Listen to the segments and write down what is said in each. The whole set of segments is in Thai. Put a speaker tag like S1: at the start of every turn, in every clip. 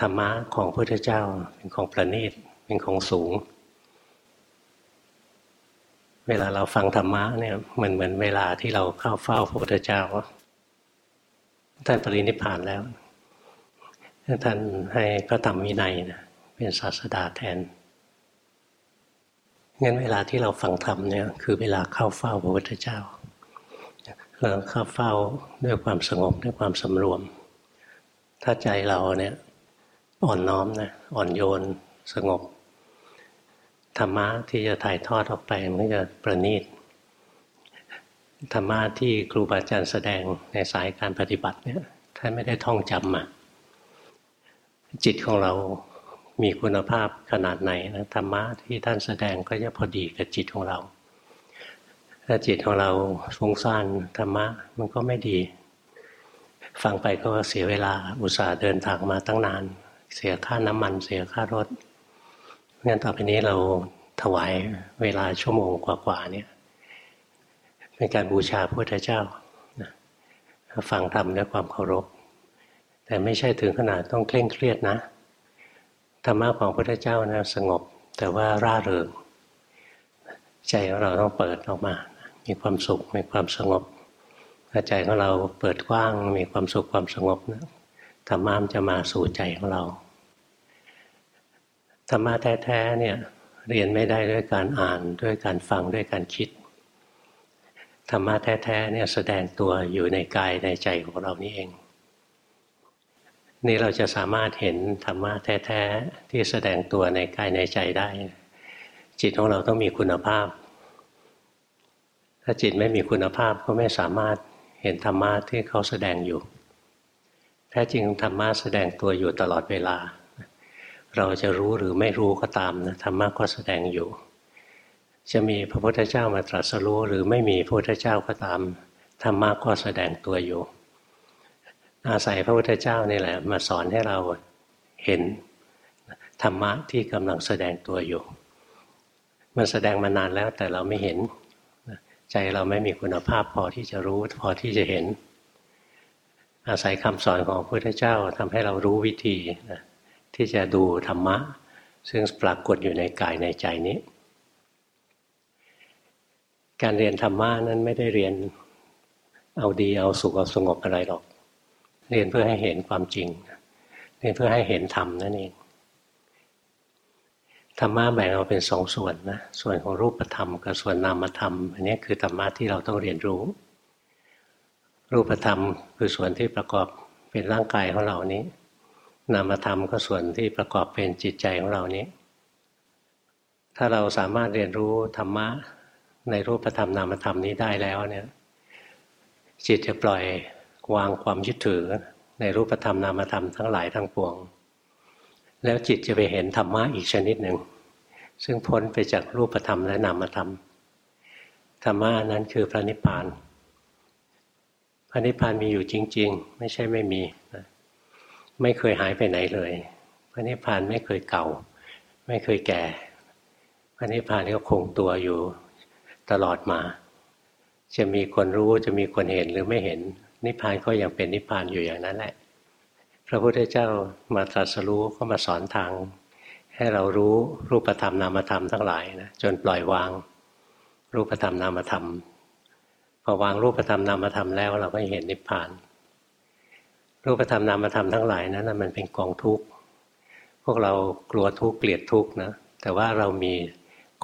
S1: ธรรมะของพระพุทธเจ้าเป็นของประณีตเป็นของสูง เวลาเราฟังธรรมะเนี่ยมือนเหมือนเวลาที่เราเข้าเฝ้าพระพุทธเจ้าท่านปรินิพพานแล้ว ท่านให้พระธรรมวินัยนะเป็นศาสดาแทนงั้นเวลาที่เราฟังธรรมเนี่ยคือเวลาเข้าเฝ้าพระพุทธเจ้าเราเข้าเฝ้าด้วยความสงบด้วยความสำรวม ถ้าใจเราเนี่ย อ่อนน้อมนะอ่อนโยนสงบธรรมะที่จะถ่ายทอดออกไปมันจะประณีตธรรมะที่ครูบาอาจารย์แสดงในสายการปฏิบัติเนี่ยท่านไม่ได้ท่องจำมาจิตของเรามีคุณภาพขนาดไหนนะธรรมะที่ท่านแสดงก็จะพอดีกับจิตของเรา ถ้าจิตของเราฟุ้งซ่านธรรมะมันก็ไม่ดี ฟังไปก็เสียเวลาอุตส่าห์เดินทางมาตั้งนาน เสียค่าน้ำมัน เสียค่ารถงั้นต่อไปนี้เราถวายเวลาชั่วโมงกว่าๆเนี่ยเป็นการบูชาพระพุทธเจ้าฟังธรรมด้วยความเคารพ แต่ไม่ใช่ถึงขนาดต้องเคร่งเครียดนะธรรมะของพระพุทธเจ้านะสงบแต่ว่าร่าเริงใจของเราต้องเปิดออกมา มีความสุขมีความสงบใจของเราเปิดกว้างมีความสุขความสงบนะ ธรรมะมันจะมาสู่ใจของเราธรรมะแท้ๆเนี่ยเรียนไม่ได้ด้วยการอ่านด้วยการฟังด้วยการคิดธรรมะแท้ๆเนี่ยแสดงตัวอยู่ในกายในใจของเรานี่เอง นี่เราจะสามารถเห็นธรรมะแท้ๆที่แสดงตัวในกายในใจได้ จิตของเราต้องมีคุณภาพ ถ้าจิตไม่มีคุณภาพก็ไม่สามารถเห็นธรรมะที่เขาแสดงอยู่ ท้จริงธรรมะแสดงตัวอยู่ตลอดเวลา เราจะรู้หรือไม่รู้ก็ตามนะธรรมะก็แสดงอยู่ จะมีพระพุทธเจ้ามาตรัสรู้หรือไม่มีพระพุทธเจ้าก็ตามธรรมะก็แสดงตัวอยู่ อาศัยพระพุทธเจ้านี่แหละ มาสอนให้เราเห็นธรรมะที่กำลังแสดงตัวอยู่ มันแสดงมานานแล้วแต่เราไม่เห็น ใจเราไม่มีคุณภาพพอที่จะรู้พอที่จะเห็น อาศัยคำสอนของพระพุทธเจ้าทำให้เรารู้วิธีนะที่จะดูธรรมะ ซึ่งปรากฏอยู่ในกายในใจนี้ การเรียนธรรมะนั้นไม่ได้เรียนเอาดีเอาสุขเอาสงบอะไรหรอก เรียนเพื่อให้เห็นความจริง เรียนเพื่อให้เห็นธรรมนั่นเองธรรมะแบ่งออกเป็นสองส่วนนะส่วนของรูปธรรมกับส่วนนามธรรมอันนี้คือธรรมะที่เราต้องเรียนรู้ รูปธรรมคือส่วนที่ประกอบเป็นร่างกายของเรานี้ นามธรรมก็ส่วนที่ประกอบเป็นจิตใจของเรานี้ ถ้าเราสามารถเรียนรู้ธรรมะในรูปธรรมนามธรรมนี้ได้แล้วเนี่ยจิตจะปล่อยวางความยึดถือในรูปธรรมนามธรรมทั้งหลายทั้งปวง แล้วจิตจะไปเห็นธรรมะอีกชนิดหนึ่ง ซึ่งพ้นไปจากรูปธรรมและนามธรรมธรรมะนั้นคือพระนิพพาน ระนิพพานมีอยู่จริง ๆ ไม่ใช่ไม่มีไม่เคยหายไปไหนเลย พระนิพพานไม่เคยเก่า ไม่เคยแก่ พระนิพพานก็คงตัวอยู่ตลอดมา จะมีคนรู้จะมีคนเห็นหรือไม่เห็น นิพพานก็ยังเป็นนิพพานอยู่อย่างนั้นแหละ พระพุทธเจ้ามาตรัสรู้ก็มาสอนทาง ให้เรารู้รูปธรรมนามธรรมทั้งหลายนะจนปล่อยวาง รูปธรรมนามธรรม พอวางรูปธรรมนามธรรมแล้ว เราก็เห็นนิพพาน รูปธรรมนามธรรมทั้งหลายนั้นมันเป็นกองทุกข์พวกเรากลัวทุกข์เกลียดทุกข์นะแต่ว่าเรามี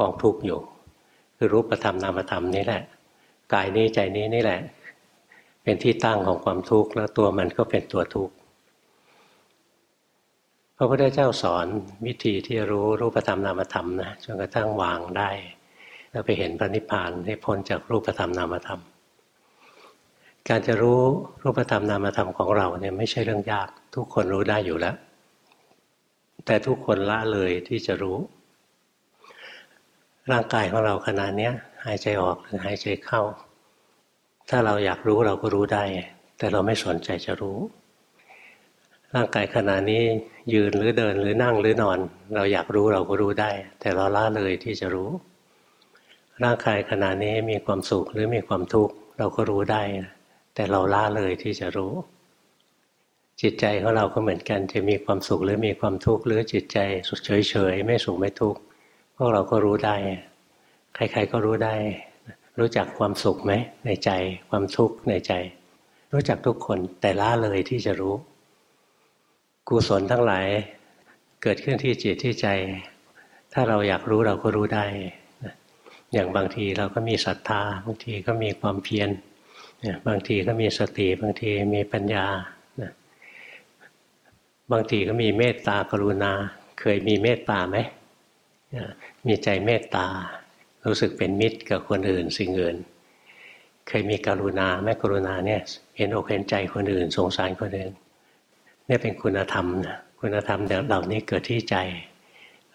S1: กองทุกข์อยู่ คือรูปธรรมนามธรรมนี่แหละกายนี้ใจนี้นี่แหละ เป็นที่ตั้งของความทุกข์แล้วตัวมันก็เป็นตัวทุกข์พระพุทธเจ้าสอนวิธีที่รู้รูปธรรมนามธรรมนะจนกระทั่งวางได้ แล้วไปเห็นพระนิพพานให้พ้นจากรูปธรรมนามธรรม การจะรู้รูปธรรมนามธรรมของเราเนี่ยไม่ใช่เรื่องยาก ทุกคนรู้ได้อยู่แล้ว แต่ทุกคนละเลยที่จะรู้ ร่างกายของเราขนาดนี้หายใจออกหรือหายใจเข้า ถ้าเราอยากรู้เราก็รู้ได้ แต่เราไม่สนใจจะรู้ ร่างกายขณะนี้ยืนหรือเดินหรือนั่งหรือนอน เราอยากรู้เราก็รู้ได้ แต่เราละเลยที่จะรู้ ร่างกายขณะนี้มีความสุขหรือมีความทุกข์เราก็รู้ได้ แต่เราละเลยที่จะรู้ จิตใจของเราก็เหมือนกัน จะมีความสุขหรือมีความทุกข์หรือจิตใจเฉยเฉยไม่สุขไม่ทุกข์พวกเราก็รู้ได้ ใครๆก็รู้ได้ รู้จักความสุขไหมในใจความทุกข์ในใจ รู้จักทุกคนแต่ละเลยที่จะรู้ กุศลทั้งหลายเกิดขึ้นที่จิตที่ใจ ถ้าเราอยากรู้เราก็รู้ได้ อย่างบางทีเราก็มีศรัทธาบางทีก็มีความเพียร บางทีก็มีสติบางทีมีปัญญาบางทีก็มีเมตตากรุณา เคยมีเมตตาไหมมีใจเมตตา รู้สึกเป็นมิตรกับคนอื่นสิ่งอื่น เคยมีกรุณาแม่กรุณาเนี่ยเห็นอกเห็นใจคนอื่น สงสารคนอื่นเนี่ยเป็นคุณธรรมนะคุณธรรมเหล่านี้เกิดที่ใจ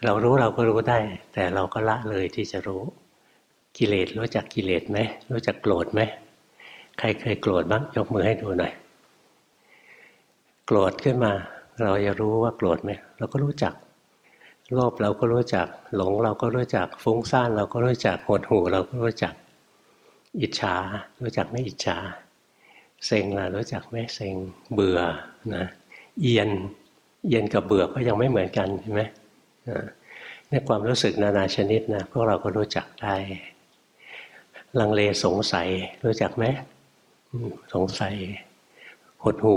S1: เรารู้เราก็รู้ได้ แต่เราก็ละเลยที่จะรู้กิเลสรู้จักกิเลสไหมรู้จักโกรธไหม ใครเคยโกรธบ้างยกมือให้ดูหน่อย โกรธขึ้นมา เราจะรู้ว่าโกรธไหมเราก็รู้จัก โลภเราก็รู้จัก หลงเราก็รู้จัก ฟุ้งซ่านเราก็รู้จักหดหู่เราก็รู้จัก อิจฉา รู้จักไม่อิจฉา เซ็งล่ะรู้จักไหมเซ็ง เบื่อนะ เอียนเย็นกับเบื่อก็ยังไม่เหมือนกันใช่ไหมนี่ความรู้สึกนานาชนิดนะพวกเราก็รู้จักได้ ลังเลสงสัยรู้จักไหม สงสัยหดหู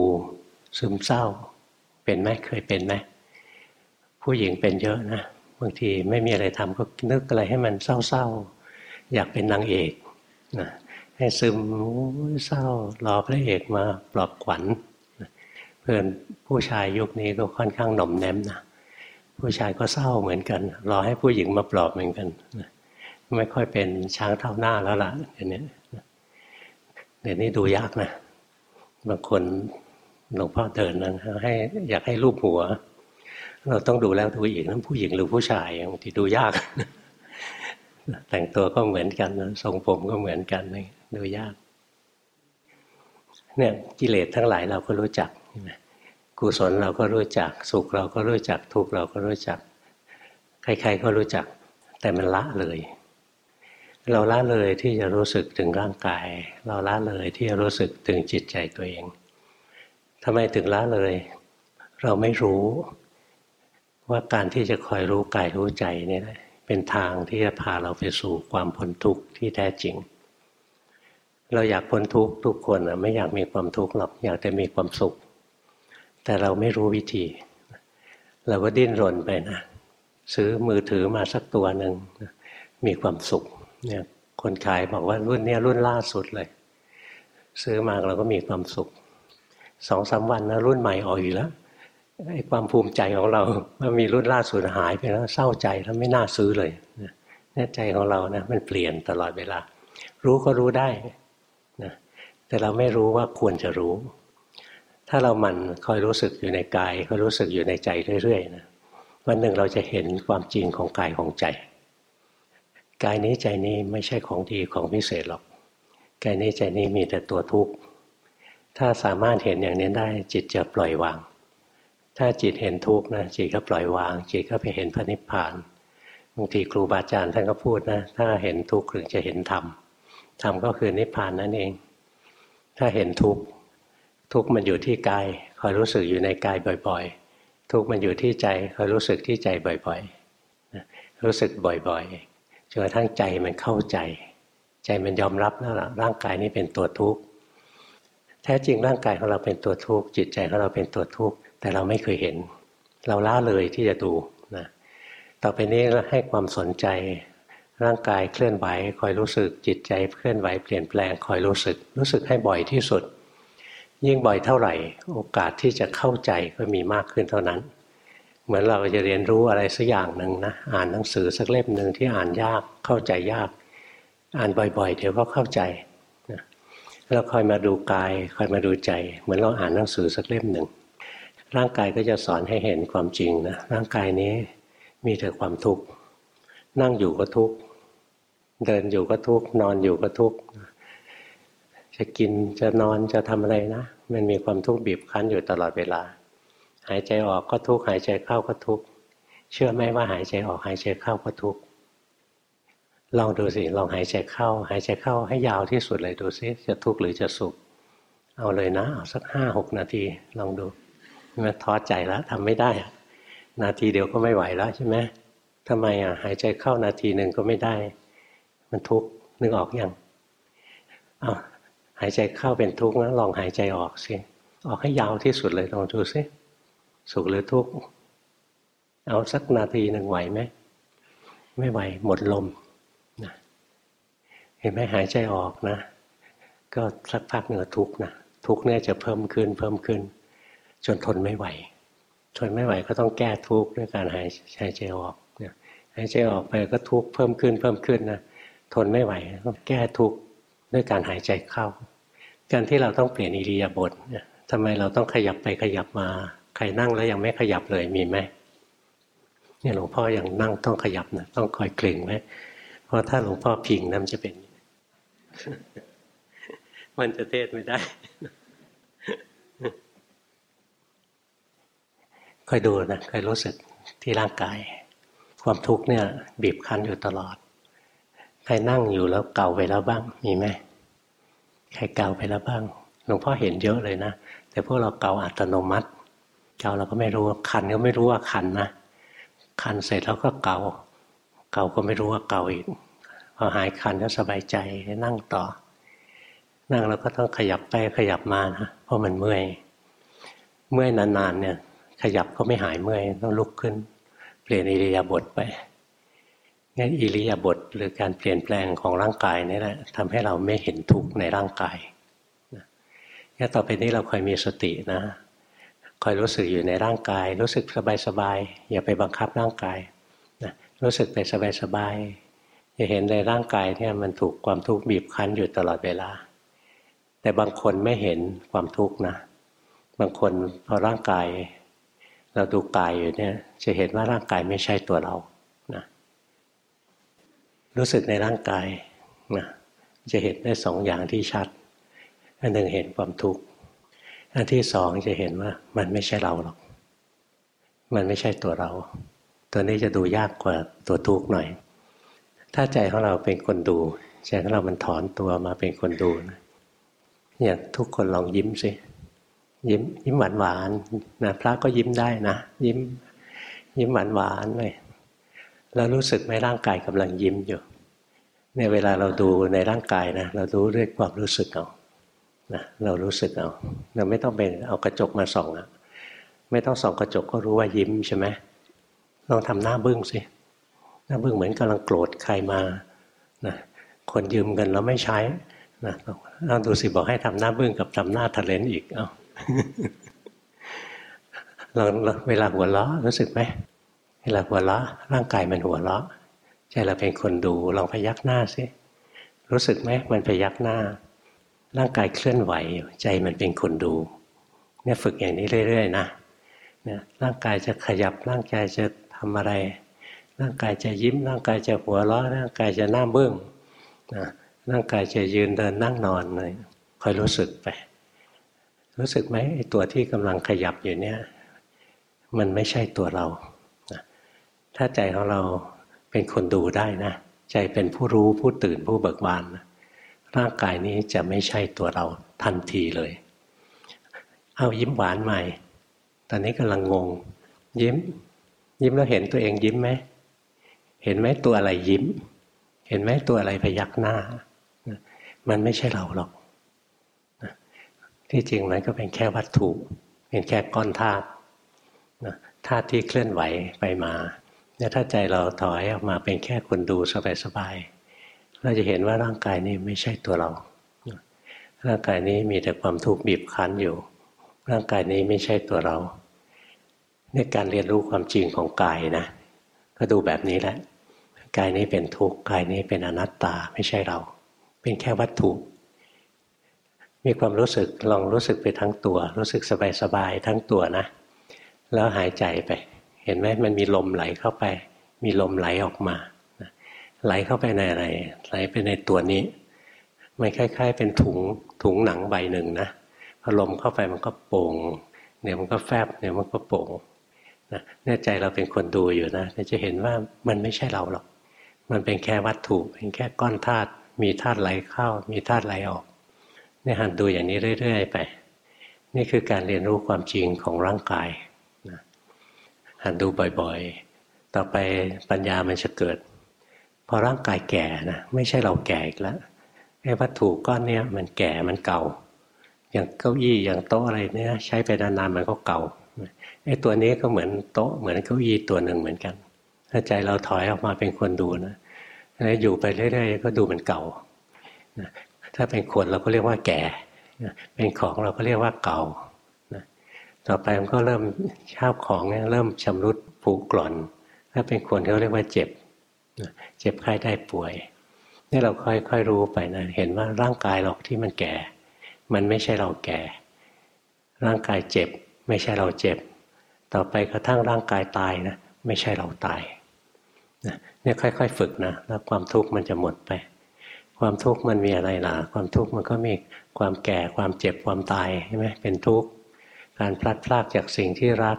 S1: ซึมเศร้า เป็นไหมเคยเป็นไหมผู้หญิงเป็นเยอะนะบางทีไม่มีอะไรทำก็นึกอะไรให้มันเศร้าๆ อยากเป็นนางเอกนะให้ซึมเศร้ารอพระเอกมาปลอบขวัญเพื่อนผู้ชายยุคนี้ก็ค่อนข้างหน่อมแนมนะผู้ชายก็เศร้าเหมือนกัน รอให้ผู้หญิงมาปลอบเหมือนกันไม่ค่อยเป็นช้างเท่าหน้าแล้วล่ะเดี๋ยวนี้ เดี๋ยวนี้ดูยากนะบางคนหลวงพ่อเดินนะให้อยากให้รูปหัว เราต้องดูแล้วดูอีกนั้นผู้หญิงหรือผู้ชายบางทีดูยาก แต่งตัวก็เหมือนกันทรงผมก็เหมือนกันดูยาก เนี่ยกิเลสทั้งหลายเราก็รู้จักกุศลเราก็รู้จัก สุขเราก็รู้จักทุกข์เราก็รู้จัก ใครๆก็รู้จัก แต่มันละเลย เราละเลยที่จะรู้สึกถึงร่างกาย เราละเลยที่จะรู้สึกถึงจิตใจตัวเองทำไมถึงละเลย เราไม่รู้ว่าการที่จะคอยรู้กายรู้ใจนี่เป็นทางที่จะพาเราไปสู่ความพ้นทุกข์ที่แท้จริง เราอยากพ้นทุกข์ทุกคนไม่อยากมีความทุกข์หรอกอยากแต่มีความสุข แต่เราไม่รู้วิธี เราก็ดิ้นรนไปนะซื้อมือถือมาสักตัวหนึ่งมีความสุข เนี่ยคนขายบอกว่ารุ่นนี้รุ่นล่าสุดเลย ซื้อมาเราก็มีความสุขสองสาวันนะรุ่นใหม่ออกอยู่แล้วไอ้ความภูมิใจของเราว่ามีรุ่นล่าสุดหายไปแล้วเศร้าใจแล้วไม่น่าซื้อเลยเนี่ยใจของเรานะมันเปลี่ยนตลอดเวลา รู้ก็รู้ได้นะแต่เราไม่รู้ว่าควรจะรู้ ถ้าเรามันคอยรู้สึกอยู่ในกายคอยรู้สึกอยู่ในใจเรื่อยๆนะวันหนึ่งเราจะเห็นความจริงของกายของใจ กายนี้ใจนี้ไม่ใช่ของดีของพิเศษหรอก กายนี้ใจนี้มีแต่ตัวทุกข์ ถ้าสามารถเห็นอย่างนี้ได้จิตจะปล่อยวาง ถ้าจิตเห็นทุกข์นะจิตก็ปล่อยวาง จิตก็ไปเห็นพระนิพพานบางทีครูบาอาจารย์ท่านก็พูดนะ ถ้าเห็นทุกข์ถึงจะเห็นธรรม ธรรมก็คือนิพพานนั่นเอง ถ้าเห็นทุกข์ทุกข์มันอยู่ที่กายคอยรู้สึกอยู่ในกายบ่อย ๆ ทุกข์มันอยู่ที่ใจคอยรู้สึกที่ใจบ่อยๆรู้สึกบ่อยๆ จนกระทั่งใจมันเข้าใจ ใจมันยอมรับแล้วล่ะร่างกายนี้เป็นตัวทุกข์แท้จริงร่างกายของเราเป็นตัวทุกข์จิตใจของเราเป็นตัวทุกข์แต่เราไม่เคยเห็น เราล้าเลยที่จะดูนะต่อไปนี้ให้ความสนใจ ร่างกายเคลื่อนไหวคอยรู้สึกจิตใจเคลื่อนไหวเปลี่ยนแปลงคอยรู้สึก รู้สึกให้บ่อยที่สุด ยิ่งบ่อยเท่าไหร่ โอกาสที่จะเข้าใจก็มีมากขึ้นเท่านั้น เหมือนเราจะเรียนรู้อะไรสักอย่างหนึ่งนะอ่านหนังสือสักเล่มหนึ่งที่อ่านยากเข้าใจยาก อ่านบ่อยๆ เดี๋ยวก็เข้าใจนะแล้วคอยมาดูกายคอยมาดูใจ เหมือนเราอ่านหนังสือสักเล่มหนึ่งร่างกายก็จะสอนให้เห็นความจริงนะร่างกายนี้มีแต่ความทุกข์นั่งอยู่ก็ทุกข์เดินอยู่ก็ทุกข์นอนอยู่ก็ทุกข์จะกินจะนอนจะทำอะไรนะ มันมีความทุกข์บีบคั้นอยู่ตลอดเวลา หายใจออกก็ทุกข์หายใจเข้าก็ทุกข์เชื่อไหมว่าหายใจออกหายใจเข้าก็ทุกข์ลองดูสิลองหายใจเข้า หายใจเข้าให้ยาวที่สุดเลยดูซิจะทุกข์หรือจะสุข เอาเลยนะเอาสักห้าหกนาทีลองดูมาท้อใจแล้วทำไม่ได้ นาทีเดียวก็ไม่ไหวแล้วใช่ไหมทำไมอะหายใจเข้านาทีหนึ่งก็ไม่ได้ มันทุกข์นึกออกอยังอ้าวหายใจเข้าเป็นทุกข์นะลองหายใจออกสิออกให้ยาวที่สุดเลยลองดูสิ สุขหรือทุกข์เอาสักนาทีหนึ่งไหวไหมไม่ไหวหมดลมนะเห็นไหมหายใจออกนะ ก็สักพักเหนือทุกข์นะทุกข์เนี่ยจะเพิ่มขึ้นเพิ่มขึ้น จนทนไม่ไหว ทนไม่ไหวก็ต้องแก้ทุกข์ด้วยการหายหายใจออกนี่ยหายใจออกไปก็ทุกข์เพิ่มขึ้นเพิ่มขึ้นนะทนไม่ไหวต้องแก้ทุกข์ด้วยการหายใจเข้า การที่เราต้องเปลี่ยนอิริยาบถทำไมเราต้องขยับไปขยับมา ครนั่งแล้วยังไม่ขยับเลยมีไหมเนี่ยหลวงพ่ออย่างนั่งต้องขยับนะต้องคอยเกร็งไหมเพราะถ้าหลวงพ่อพิงนั่นจะเป็น มันจะเทศไม่ได้คอยดูนะคอยรู้สึกที่ร่างกาย ความทุกข์เนี่ย บีบคั้นอยู่ตลอด ใครนั่งอยู่แล้วเก่าไปแล้วบ้าง มีไหมใครเก่าไปแล้วบ้าง หลวงพ่อเห็นเยอะเลยนะแต่พวกเราเก่าอัตโนมัติ เก่าเราก็ไม่รู้คันก็ไม่รู้ว่าคันนะคันเสร็จแล้วก็เก่าเก่าก็ไม่รู้ว่าเก่าอีกพอหายคันก็สบายใจนั่งต่อ นั่งแล้วก็ต้องขยับไปขยับมานะเพราะมันเมื่อยเมื่อยนานๆเนี่ย ขยับก็ไม่หายเมื่อยต้องลุกขึ้น เปลี่ยนอิริยาบถไปงั้นอิริยาบถหรือการเปลี่ยนแปลงของร่างกายนี่แหละทำให้เราไม่เห็นทุกข์ในร่างกายงั้นต่อไปนี้เราคอยมีสตินะ คอยรู้สึกอยู่ในร่างกาย รู้สึกสบายๆอย่าไปบังคับร่างกายนะรู้สึกไปสบายๆจะเห็นในร่างกายเนี่ยมันถูกความทุกข์บีบคั้นอยู่ตลอดเวลา แต่บางคนไม่เห็นความทุกข์นะ บางคนพอร่างกาย เราดูกายอยู่เนี่ยจะเห็นว่าร่างกายไม่ใช่ตัวเรานะรู้สึกในร่างกายนะจะเห็นได้สองอย่างที่ชัดอันหนึ่งเห็นความทุกข์ อันที่สองจะเห็นว่า มันไม่ใช่เราหรอก มันไม่ใช่ตัวเรา ตัวนี้จะดูยากกว่าตัวทุกข์หน่อย ถ้าใจของเราเป็นคนดูใจของเรามันถอนตัวมาเป็นคนดูนะอย่างทุกคนลองยิ้มสิยิ้มยิ้มหวานหวานนะพระก็ยิ้มได้นะยิ้ม ยิ้มหวานหวานเลยแล้วรู้สึกไหมร่างกายกำลังยิ้มอยู่ในเวลาเราดูในร่างกายนะเราดูด้วยความรู้สึกเอา นะเรารู้สึกเอาเราไม่ต้องไปเอากระจกมาส่องอะไม่ต้องส่องกระจกก็รู้ว่ายิ้มใช่ไหมลองทำหน้าบึ้งสิหน้าบึ้งเหมือนกำลังโกรธใครมานะคนยืมเงินแล้วไม่ใช้นะลองดูสิบอกให้ทำหน้าบึ้งกับทำหน้าทะเลนอีกเอาลองเวลาหัวเราะรู้สึกไหมเวลาหัวเราะร่างกายมันหัวเราะใจเราเป็นคนดูลองพยักหน้าสิรู้สึกไหมมันพยักหน้า ร่างกายเคลื่อนไหวใจมันเป็นคนดูเนี่ยฝึกอย่างนี้เรื่อย ๆ นะเนี่ยร่างกายจะขยับร่างกายจะทำอะไร ร่างกายจะยิ้ม ร่างกายจะหัวเราะร่างกายจะหน้าเบื้องนะร่างกายจะยืนเดินนั่งนอนเลยคอยรู้สึกไป รู้สึกไหมไอ้ตัวที่กำลังขยับอยู่เนี่ย มันไม่ใช่ตัวเราถ้าใจของเราเป็นคนดูได้นะ ใจเป็นผู้รู้ผู้ตื่นผู้เบิกบานนะ ร่างกายนี้จะไม่ใช่ตัวเราทันทีเลย เอายิ้มหวานใหม่ ตอนนี้กำลังงง ยิ้ม ยิ้มแล้วเห็นตัวเองยิ้มไหม เห็นไหมตัวอะไรยิ้ม เห็นไหมตัวอะไรพยักหน้า มันไม่ใช่เราหรอก ที่จริงมันก็เป็นแค่วัตถุ เป็นแค่ก้อนธาตุธาตุที่เคลื่อนไหวไปมาเนี่ยถ้าใจเราถอยออกมาเป็นแค่คนดูสบายๆ เราจะเห็นว่าร่างกายนี้ไม่ใช่ตัวเรา ร่างกายนี้มีแต่ความทุกข์บีบคั้นอยู่ ร่างกายนี้ไม่ใช่ตัวเราในการเรียนรู้ความจริงของกายนะ ก็ดูแบบนี้แหละ กายนี้เป็นทุกข์ กายนี้เป็นอนัตตาไม่ใช่เรา เป็นแค่วัตถุ มีความรู้สึกลองรู้สึกไปทั้งตัว รู้สึกสบายๆทั้งตัวนะ แล้วหายใจไป เห็นไหมมันมีลมไหลเข้าไป มีลมไหลออกมา ไหลเข้าไปในอะไร ไหลไปในตัวนี้ มันคล้าย ๆ เป็นถุงถุงหนังใบหนึ่งนะพอลมเข้าไปมันก็โป่งเนี่ยมันก็แฟบเนี่ยมันก็โป่งนะเนี่ยใจเราเป็นคนดูอยู่นะจะเห็นว่ามันไม่ใช่เราหรอก มันเป็นแค่วัตถุเป็นแค่ก้อนธาตุมีธาตุไหลเข้า มีธาตุไหลออกเนี่ยหันดูอย่างนี้เรื่อย ๆ ไป นี่คือการเรียนรู้ความจริงของร่างกายนะหันดูบ่อยๆ ต่อไปปัญญามันจะเกิด พอร่างกายแก่นะไม่ใช่เราแก่อีกแล้วไอ้วัตถุก้อนเนี้ยมันแก่มันเก่า อย่างเก้าอี้อย่างโต๊ะอะไรเนี้ยใช้ไปนานๆมันก็เก่าไอ้ตัวนี้ก็เหมือนโต๊ะเหมือนเก้าอี้ตัวหนึ่งเหมือนกัน ถ้าใจเราถอยออกมาเป็นคนดูนะแล้วอยู่ไปเรื่อยๆก็ดูมันเก่าถ้าเป็นคนเราก็เรียกว่าแก่เป็นของเราก็เรียกว่าเก่าต่อไปมันก็เริ่มข้าวของเนี่ยเริ่มชำรุดผุกร่อน ถ้าเป็นคนเขาเรียกว่าเจ็บ เจ็บไข้ได้ป่วยนี่เราค่อยๆรู้ไปนะเห็นว่าร่างกายเราที่มันแก่ มันไม่ใช่เราแก่ ร่างกายเจ็บ ไม่ใช่เราเจ็บ ต่อไปกระทั่งร่างกายตายนะไม่ใช่เราตายเนี่ยค่อย ๆ ฝึกนะแล้วความทุกข์มันจะหมดไป ความทุกข์มันมีอะไรล่ะ ความทุกข์มันก็มีความแก่ความเจ็บความตายใช่ไหมเป็นทุกข์การพลัดพรากจากสิ่งที่รัก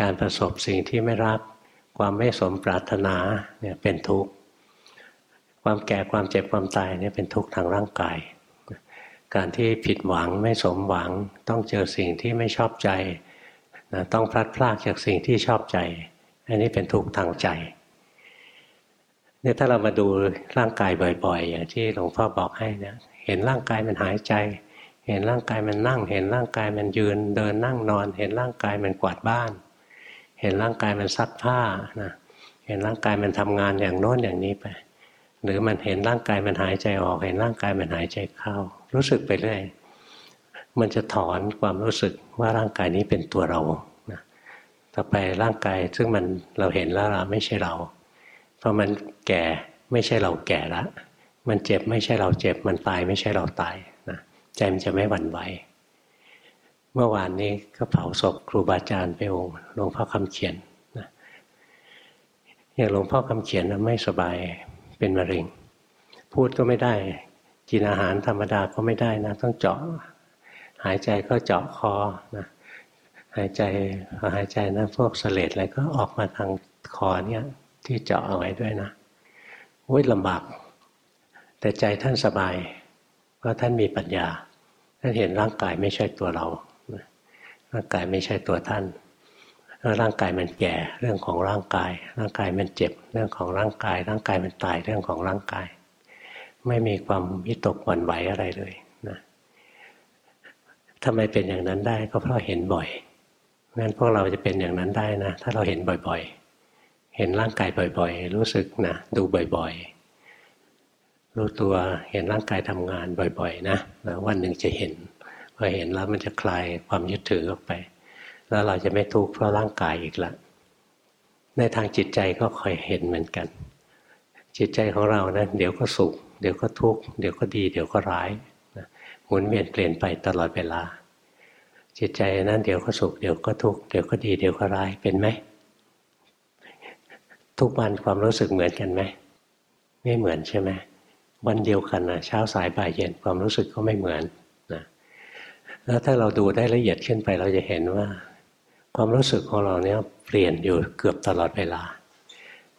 S1: การประสบสิ่งที่ไม่รัก ความไม่สมปรารถนาเนี่ยเป็นทุกข์ ความแก่ความเจ็บความตายเนี่ยเป็นทุกข์ทางร่างกาย การที่ผิดหวังไม่สมหวัง ต้องเจอสิ่งที่ไม่ชอบใจนะต้องพลัดพรากจากสิ่งที่ชอบใจ อันนี้เป็นทุกข์ทางใจเนี่ยถ้าเรามาดูร่างกายบ่อย ๆ อย่างที่หลวงพ่อบอกให้เนี่ยเห็นร่างกายมันหายใจ เห็นร่างกายมันนั่ง เห็นร่างกายมันยืนเดินนั่งนอน เห็นร่างกายมันกวาดบ้าน เห็นร่างกายมันซักผ้านะเห็นร่างกายมันทำงานอย่างโน้นอย่างนี้ไป หรือมันเห็นร่างกายมันหายใจออก เห็นร่างกายมันหายใจเข้า รู้สึกไปเรื่อยมันจะถอนความรู้สึกว่าร่างกายนี้เป็นตัวเรานะต่อไปร่างกายซึ่งมันเราเห็นแล้วเราไม่ใช่เรา เพอมันแก่ไม่ใช่เราแก่ละ มันเจ็บไม่ใช่เราเจ็บ มันตายไม่ใช่เราตายนะใจมันจะไม่หวั่นไหว เมื่อวานนี้ก็เผาศพครูบาอาจารย์ไปองค์หลวงพ่อคำเขียนนะอย่างหลวงพ่อคำเขียนไม่สบายเป็นมะเร็ง พูดก็ไม่ได้ กินอาหารธรรมดาก็ไม่ได้นะ ต้องเจาะ หายใจก็เจาะคอนะหายใจหายใจนะพวกเสลดอะไรก็ออกมาทางคอเนี่ยที่เจาะเอาไว้ด้วยนะโอ้ยลำบาก แต่ใจท่านสบาย เพราะท่านมีปัญญาท่านเห็นร่างกายไม่ใช่ตัวเรา ร่างกายไม่ใช่ตัวท่านร่างกายมันแก่เรื่องของร่างกาย ร่างกายมันเจ็บเรื่องของร่างกาย ร่างกายมันตายเรื่องของร่างกาย ไม่มีความวิตกหวั่นไหวอะไรเลยนะทำไมเป็นอย่างนั้นได้ก็เพราะเห็นบ่อยงั้นพวกเราจะเป็นอย่างนั้นได้นะ ถ้าเราเห็นบ่อยๆ เห็นร่างกายบ่อย ๆ รู้สึกนะดูบ่อยๆ รู้ตัวเห็นร่างกายทำงานบ่อย ๆ นะแล้ววันหนึ่งจะเห็น พอเห็นแล้วมันจะคลายความยึดถือออกไป แล้วเราจะไม่ทุกข์เพราะร่างกายอีกละ ในทางจิตใจก็คอยเห็นเหมือนกัน จิตใจของเรานะเดี๋ยวก็สุข เดี๋ยวก็ทุกข์เดี๋ยวก็ดี เดี๋ยวก็ร้ายนะหมุนเวียนเปลี่ยนไปตลอดเวลา จิตใจนั้นเดี๋ยวก็สุขเดี๋ยวก็ทุกข์เดี๋ยวก็ดีเดี๋ยวก็ร้ายเป็นไหมทุกวันความรู้สึกเหมือนกันไหมไม่เหมือนใช่ไหมวันเดียวกันนะเช้าสายบ่ายเย็นความรู้สึกก็ไม่เหมือน แล้วถ้าเราดูได้ละเอียดขึ้นไปเราจะเห็นว่า ความรู้สึกของเราเนี่ยเปลี่ยนอยู่เกือบตลอดเวลา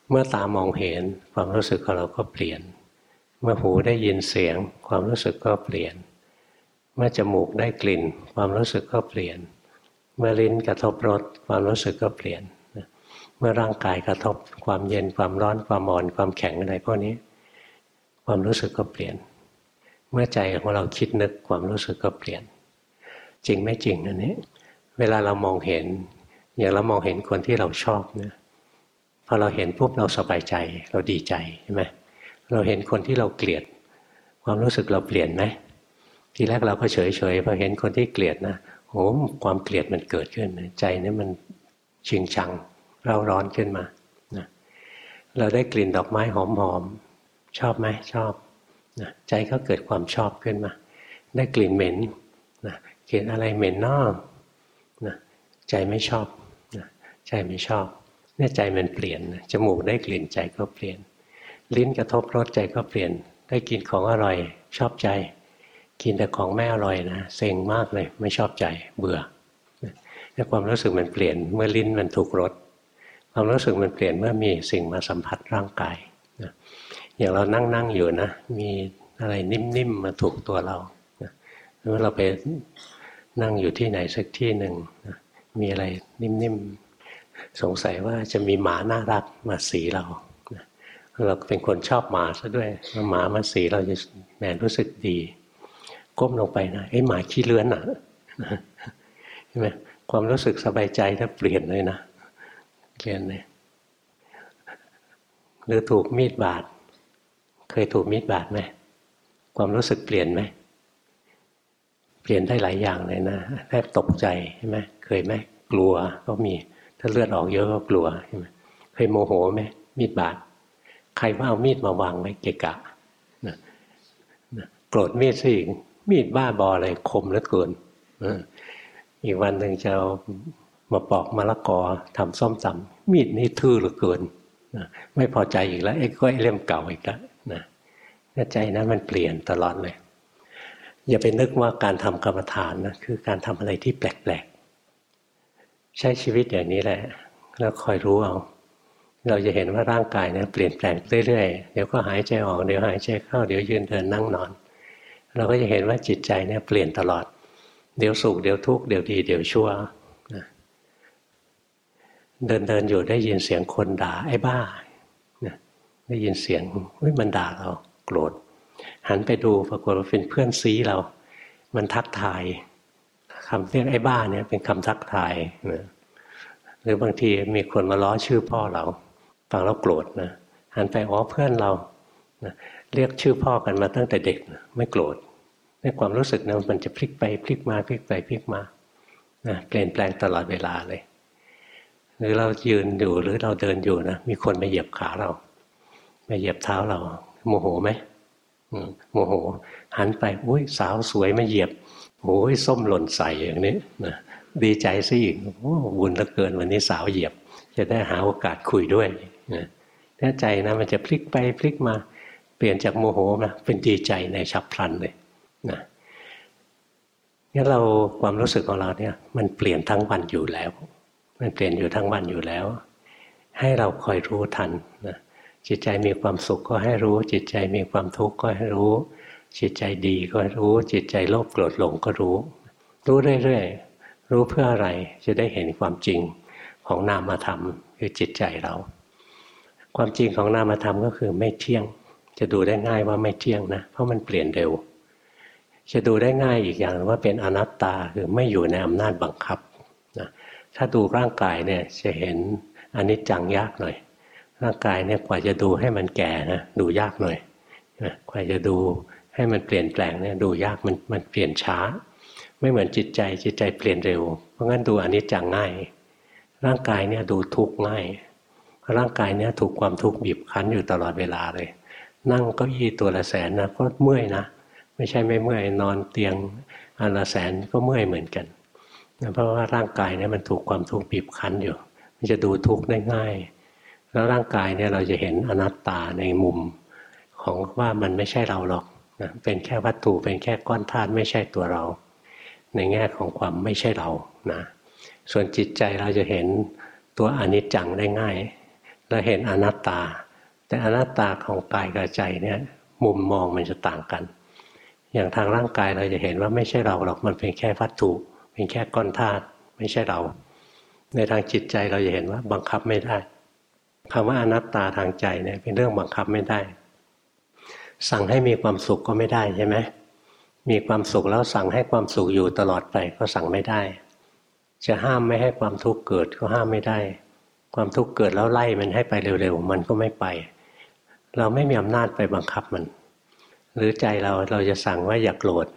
S1: เมื่อตามองเห็นความรู้สึกของเราก็เปลี่ยน เมื่อหูได้ยินเสียง ความรู้สึกก็เปลี่ยน เมื่อจมูกได้กลิ่น ความรู้สึกก็เปลี่ยน เมื่อลิ้นกระทบรสความรู้สึกก็เปลี่ยน เมื่อร่างกายกระทบความเย็นความร้อนความอ่อนความแข็งอะไรพวกนี้ ความรู้สึกก็เปลี่ยน เมื่อใจของเราคิดนึกความรู้สึกก็เปลี่ยน จริงไม่จริงอันนี้ เวลาเรามองเห็น อย่างเรามองเห็นคนที่เราชอบเนี่ยพอเราเห็นปุ๊บเราสบายใจเราดีใจใช่ไหมเราเห็นคนที่เราเกลียด ความรู้สึกเราเปลี่ยนไหมทีแรกเราก็เฉยเฉยพอเห็นคนที่เกลียดนะโอ้ความเกลียดมันเกิดขึ้นใจนี่มันชิงชังเราร้อนขึ้นมานะเราได้กลิ่นดอกไม้หอมๆชอบไหมชอบนะใจก็เกิดความชอบขึ้นมา ได้กลิ่นเหม็น นะกลิ่นอะไรเหม็นนอกนะใจไม่ชอบนะใจไม่ชอบเนี่ยใจมันเปลี่ยนจมูกได้กลิ่นใจก็เปลี่ยน ลิ้นกระทบรสใจก็เปลี่ยน ได้กินของอร่อย ชอบใจ กินแต่ของไม่อร่อยนะเซ็งมากเลยไม่ชอบใจเบื่อเนี่ยความรู้สึกมันเปลี่ยนเมื่อลิ้นมันถูกรสความรู้สึกมันเปลี่ยนเมื่อมีสิ่งมาสัมผัสร่างกายนะอย่างเรานั่งนั่งอยู่นะ มีอะไรนิ่มๆมาถูกตัวเรานะเมื่อเราไป นั่งอยู่ที่ไหนสักที่หนึ่งมีอะไรนิ่มๆ สงสัยว่าจะมีหมาน่ารักมาสีเรา เราเป็นคนชอบหมาซะด้วยหมามาสีเราจะแหมรู้สึกดี ก้มลงไปนะไอ้หมาขี้เลื้อนอะใช่ไหมความรู้สึกสบายใจถ้าเปลี่ยนเลยนะเปลี่ยนเลยหรือถูกมีดบาด เคยถูกมีดบาดไหมความรู้สึกเปลี่ยนไหม เปลี่ยนได้หลายอย่างเลยนะแทบตกใจใช่ไหมเคยไหมกลัวก็มีถ้าเลือดออกเยอะก็กลัวใช่ไหมเคยโมโหไหมมีดบาดใครว่าเอามีดมาวางไว้เกะกะนะนะโกรธมีดสิมีดบ้าบออะไรคมเหลือเกินอีกวันหนึ่งจะเอามาปอกมะละกอทำส้มตำมีดนี่ทื่อเหลือเกินนะไม่พอใจอีกแล้วไอ้ก็ไอ้เล่มเก่าอีกแล้วนะใจนะมันเปลี่ยนตลอดเลย อย่าไปนึกว่าการทำกรรมฐานนะคือการทำอะไรที่แปลกๆ ใช้ชีวิตอย่างนี้แหละ แล้วคอยรู้เอา เราจะเห็นว่าร่างกายเนี่ยเปลี่ยนแปลงเรื่อยๆ เดี๋ยวก็หายใจออก เดี๋ยวหายใจเข้า เดี๋ยวยืนเดินนั่งนอน เราก็จะเห็นว่าจิตใจเนี่ยเปลี่ยนตลอด เดี๋ยวสุขเดี๋ยวทุกข์เดี๋ยวดีเดี๋ยวชั่วเดินเดินอยู่ได้ยินเสียงคนด่าไอ้บ้าได้ยินเสียงมันด่าเราโกรธ หันไปดูปรากฏว่าเป็นเพื่อนซีเรา มันทักทายคำเรียกไอ้บ้าเนี่ยเป็นคำทักทายนะหรือบางทีมีคนมาล้อชื่อพ่อเราฟังแล้วโกรธนะหันไปอ๋อเพื่อนเรานะเรียกชื่อพ่อกันมาตั้งแต่เด็กนะไม่โกรธในความรู้สึกนะมันจะพลิกไปพลิกมาพลิกไปพลิกมานะเปลี่ยนแปลงตลอดเวลาเลย หรือเรายืนอยู่หรือเราเดินอยู่นะมีคนมาเหยียบขาเรามาเหยียบเท้าเราโมโหไหม โมโห หันไปอุ้ยสาวสวยมาเหยียบโอ้ยส้มหล่นใส่อย่างนี้นะดีใจสิโอ้บุญเหลือเกินวันนี้สาวเหยียบ จะได้หาโอกาสคุยด้วยนะถ้าใจนะมันจะพลิกไปพลิกมาเปลี่ยนจากโมโหมาเป็นดีใจในฉับพลันเลยนะงั้นเราความรู้สึกของเราเนี่ย มันเปลี่ยนทั้งวันอยู่แล้ว มันเปลี่ยนอยู่ทั้งวันอยู่แล้ว ให้เราคอยรู้ทันนะ จิตใจมีความสุขก็ให้รู้ จิตใจมีความทุกข์ก็ให้รู้ จิตใจดีก็รู้ จิตใจโลภโกรธหลงก็รู้ รู้เรื่อยๆรู้เพื่ออะไรจะได้เห็นความจริงของนามธรรมคือจิตใจเรา ความจริงของนามธรรมก็คือไม่เที่ยง จะดูได้ง่ายว่าไม่เที่ยงนะ เพราะมันเปลี่ยนเร็ว จะดูได้ง่ายอีกอย่างว่าเป็นอนัตตาคือไม่อยู่ในอำนาจบังคับนะถ้าดูร่างกายเนี่ยจะเห็นอนิจจังยากหน่อย ร่างกายเนี่ยกว่าจะดูให้มันแก่นะดูยากหน่อยกว่าจะดูให้มันเปลี่ยนแปลงเนี่ยดูยากมันมันเปลี่ยนช้า ไม่เหมือนจิตใจจิตใจเปลี่ยนเร็ว เพราะงั้นดูอันนี้จังง่าย ร่างกายเนี่ยดูทุกข์ง่ายร่างกายเนี่ยถูกความทุกข์บีบคั้นอยู่ตลอดเวลาเลย นั่งเก็ยี่ตัวละแสนนะก็เมื่อยนะ ไม่ใช่ไม่เมื่อยนอนเตียงอันละแสนก็เมื่อยเหมือนกันเพราะว่าร่างกายเนี่ยมันถูกความทุกข์บีบคั้นอยู่ มันจะดูทุกข์ได้ง่าย แล้วร่างกายเนี่ยเราจะเห็นอนัตตาในมุมของว่ามันไม่ใช่เราหรอกนะเป็นแค่วัตถุเป็นแค่ก้อนธาตุไม่ใช่ตัวเรา ในแง่ของความไม่ใช่เรานะส่วนจิตใจเราจะเห็นตัวอนิจจังได้ง่ายเราเห็นอนัตตา แต่อนัตตาของกายกับใจเนี่ยมุมมองมันจะต่างกัน อย่างทางร่างกายเราจะเห็นว่าไม่ใช่เราหรอกมันเป็นแค่วัตถุ เป็นแค่ก้อนธาตุไม่ใช่เรา ในทางจิตใจเราจะเห็นว่าบังคับไม่ได้ คำว่าอนัตตาทางใจเนี่ยเป็นเรื่องบังคับไม่ได้ สั่งให้มีความสุขก็ไม่ได้ใช่ไหมมีความสุขแล้วสั่งให้ความสุขอยู่ตลอดไปก็สั่งไม่ได้ จะห้ามไม่ให้ความทุกข์เกิดก็ห้ามไม่ได้ ความทุกข์เกิดแล้วไล่มันให้ไปเร็วๆมันก็ไม่ไป เราไม่มีอำนาจไปบังคับมัน หรือใจเราเราจะสั่งว่าอย่ากโกรธ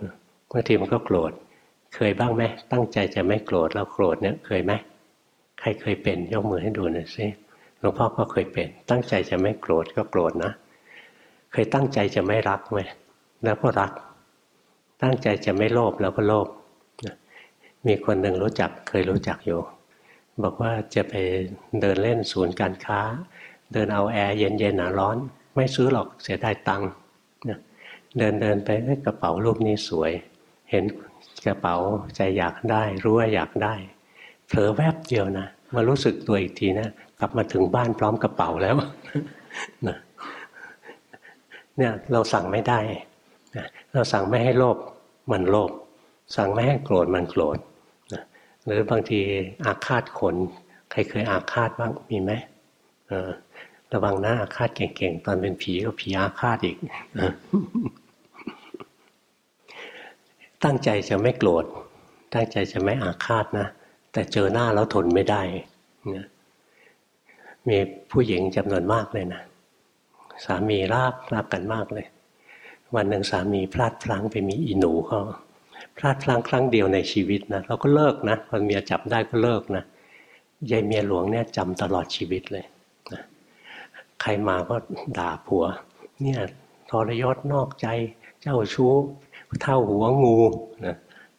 S1: บางทีมันก็โกรธ เคยบ้างไหมตั้งใจจะไม่โกรธแล้วโกรธเนี่ยเคยไหมใครเคยเป็นยกมือให้ดูหน่อยสิ หลวงพ่อก็เคยเป็น ตั้งใจจะไม่โกรธก็โกรธนะ เคยตั้งใจจะไม่รักไหมแล้วก็รัก ตั้งใจจะไม่โลภแล้วก็โลภมีคนหนึ่งรู้จักเคยรู้จักอยู่บอกว่าจะไปเดินเล่นศูนย์การค้า เดินเอาแอร์เย็นๆหนาร้อน ไม่ซื้อหรอกเสียดายตังค์เดินเดินไปกระเป๋ารูปนี้สวย เห็นกระเป๋าใจอยากได้ รู้ว่าอยากได้เผลอแวบเดียวนะมารู้สึกตัวอีกทีนะ กลับมาถึงบ้านพร้อมกระเป๋าแล้วนะเนี่ยเราสั่งไม่ได้เราสั่งไม่ให้โลภมันโลภสั่งไม่ให้โกรธมันโกรธนะหรือบางทีอาฆาตคนใครเคยอาฆาตบ้างมีไหมระวังหน้าอาฆาตเก่งๆ ตอนเป็นผีก็ผีอาฆาตอีก ตั้งใจจะไม่โกรธตั้งใจจะไม่อาฆาตนะ แต่เจอหน้าแล้วทนไม่ได้นะ มีผู้หญิงจำนวนมากเลยนะ สามีรักรักกันมากเลย วันหนึ่งสามีพลาดพลั้งไปมีอีหนูเขาพลาดพลั้งครั้งเดียวในชีวิตนะเราก็เลิกนะพอเมียจับได้ก็เลิกนะยายเมียหลวงเนี่ยจำตลอดชีวิตเลยนะใครมาก็ด่าผัว เนี่ยทรยศนอกใจ เจ้าชู้เท่าหัวงูนะ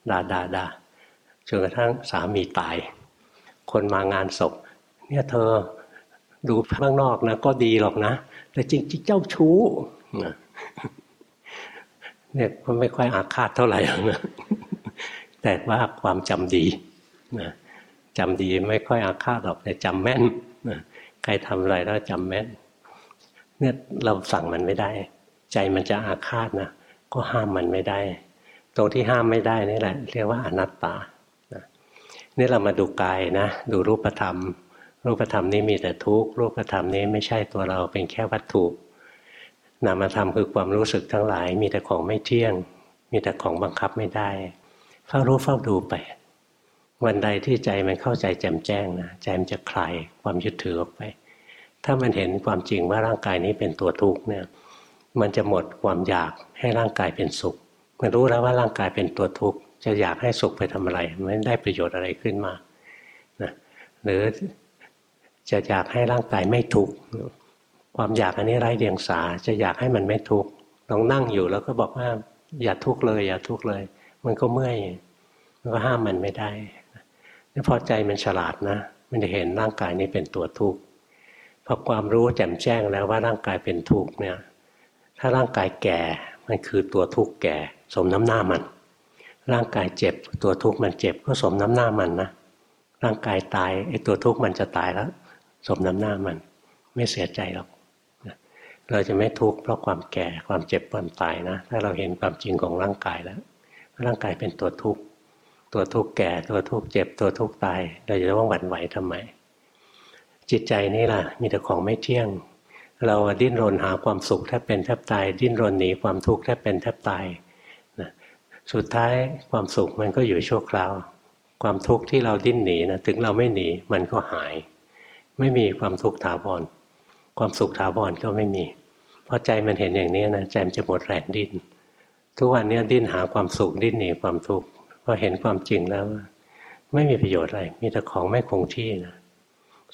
S1: ด่าด่าด่าจนกระทั่งสามีตาย คนมางานศพ เนี่ยเธอ ดูข้างนอกนะก็ดีหรอกนะ แต่จริงๆเจ้าชู้เนี่ยก็ไม่ค่อยอาฆาตเท่าไหร่นะแต่ว่าความจำดีนะจำดีไม่ค่อยอาฆาตหรอกแต่จำแม่นนะใครทำอะไรแล้วจำแม่นเนี่ยเราสั่งมันไม่ได้ ใจมันจะอาฆาตนะก็ห้ามมันไม่ได้ ตรงที่ห้ามไม่ได้นี่แหละ เรียกว่าอนัตตานี่เรามาดูกายนะ ดูรูปธรรม รูปธรรมนี้มีแต่ทุกข์รูปธรรมนี้ไม่ใช่ตัวเราเป็นแค่วัตถุ นามธรรมคือความรู้สึกทั้งหลาย มีแต่ของไม่เที่ยง มีแต่ของบังคับไม่ได้เฝ้ารู้เฝ้าดูไป วันใดที่ใจมันเข้าใจแจ่มแจ้งนะใจมันจะคลายความยึดถือออกไป ถ้ามันเห็นความจริงว่าร่างกายนี้เป็นตัวทุกข์เนี่ยมันจะหมดความอยากให้ร่างกายเป็นสุข มันรู้แล้วว่าร่างกายเป็นตัวทุกข์จะอยากให้สุขไปทำอะไรไม่ได้ประโยชน์อะไรขึ้นมานะหรือ จะอยากให้ร่างกายไม่ทุกข์ความอยากอันนี้ไร้เดียงสาจะอยากให้มันไม่ทุกข์ลองนั่งอยู่แล้วก็บอกว่า อย่าทุกข์เลย อย่าทุกข์เลย มันก็เมื่อยมันก็ห้ามมันไม่ได้นี่พอใจมันฉลาดนะ มันจะเห็นร่างกายนี้เป็นตัวทุกข์พอความรู้แจ่มแจ้งแล้วว่าร่างกายเป็นทุกข์เนี่ย ถ้าร่างกายแก่มันคือตัวทุกข์แก่ สมน้ำหน้ามัน ร่างกายเจ็บ ตัวทุกข์มันเจ็บก็สมน้ำหน้ามันนะร่างกายตายไอ้ตัวทุกข์มันจะตายแล้ว สมน้ำหน้ามัน ไม่เสียใจหรอกเราจะไม่ทุกข์เพราะความแก่ความเจ็บความตายนะ ถ้าเราเห็นความจริงของร่างกายแล้ว ร่างกายเป็นตัวทุกข์ตัวทุกข์แก่ตัวทุกข์เจ็บตัวทุกข์ตาย เราจะต้องหวั่นไหวทำไม จิตใจนี่ล่ะ มีแต่ของไม่เที่ยง เราดิ้นรนหาความสุขแทบเป็นแทบตาย ดิ้นรนหนีความทุกข์แทบเป็นแทบตายสุดท้ายความสุขมันก็อยู่ชั่วคราว ความทุกข์ที่เราดิ้นหนีนะถึงเราไม่หนีมันก็หาย ไม่มีความทุกข์ถาวรความสุขถาวรก็ไม่มีพอใจมันเห็นอย่างนี้นะใจมันจะหมดแรงดิ้นทุกวันนี้ดิ้นหาความสุขดิ้นหนีความทุกข์พอเห็นความจริงแล้ว ไม่มีประโยชน์อะไร มีแต่ของไม่คงที่นะ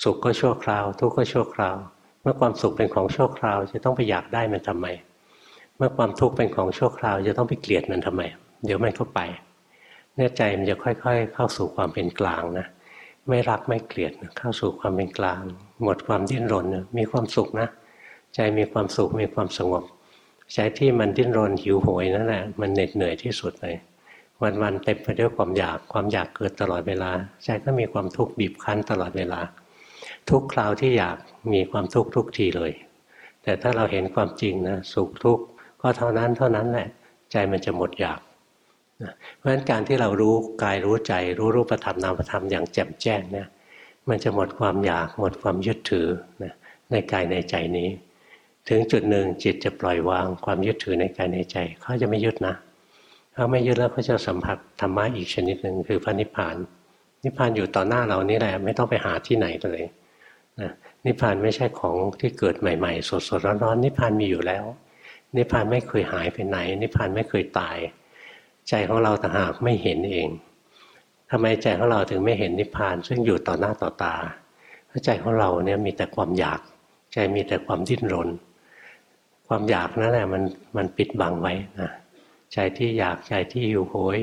S1: สุขก็ชั่วคราว ทุกข์ก็ชั่วคราว เมื่อความสุขเป็นของชั่วคราว จะต้องไปอยากได้มันทำไม เมื่อความทุกข์เป็นของชั่วคราว จะต้องไปเกลียดมันทำไม เดี๋ยวมันก็ไปเนี่ยใจมันจะค่อย ๆ เข้าสู่ความเป็นกลางนะ ไม่รักไม่เกลียดเข้าสู่ความเป็นกลาง หมดความดิ้นรนมีความสุขนะ ใจมีความสุขมีความสงบใจที่มันดิ้นรนหิวโหยนั่นแหละมันเหน็ดเหนื่อยที่สุดเลย วันๆเต็มไปด้วยความอยากความอยากเกิดตลอดเวลา ใจก็มีความทุกข์บีบคั้นตลอดเวลา ทุกคราวที่อยากมีความทุกข์ทุกทีเลย แต่ถ้าเราเห็นความจริงนะสุขทุกข์ก็เท่านั้นเท่านั้นแหละ ใจมันจะหมดอยาก เพราะฉะนั้นการที่เรารู้กายรู้ใจ รู้รูปธรรมนามธรรมอย่างแจ่มแจ้งเนี่ยมันจะหมดความอยากหมดความยึดถือนะในกายในใจนี้ ถึงจุดหนึ่งจิตจะปล่อยวางความยึดถือในกายในใจเขาจะไม่ยึดนะเขาไม่ยึดแล้วเขาจะสัมผัสธรรมะอีกชนิดหนึ่งคือพระนิพพาน นิพพานอยู่ต่อหน้าเรานี่แหละไม่ต้องไปหาที่ไหนเลยนะนิพพานไม่ใช่ของที่เกิดใหม่ ๆ สดๆร้อนๆนิพพานมีอยู่แล้ว นิพพานไม่เคยหายไปไหน นิพพานไม่เคยตาย ใจของเราต่างหากไม่เห็นเองทำไมใจของเราถึงไม่เห็นนิพพาน ซึ่งอยู่ต่อหน้าต่อตาเพราะใจของเราเนี่ยมีแต่ความอยาก ใจมีแต่ความดิ้นรน ความอยากนั่นแหละมันมันปิดบังไว้นะใจที่อยากใจที่หิวโหย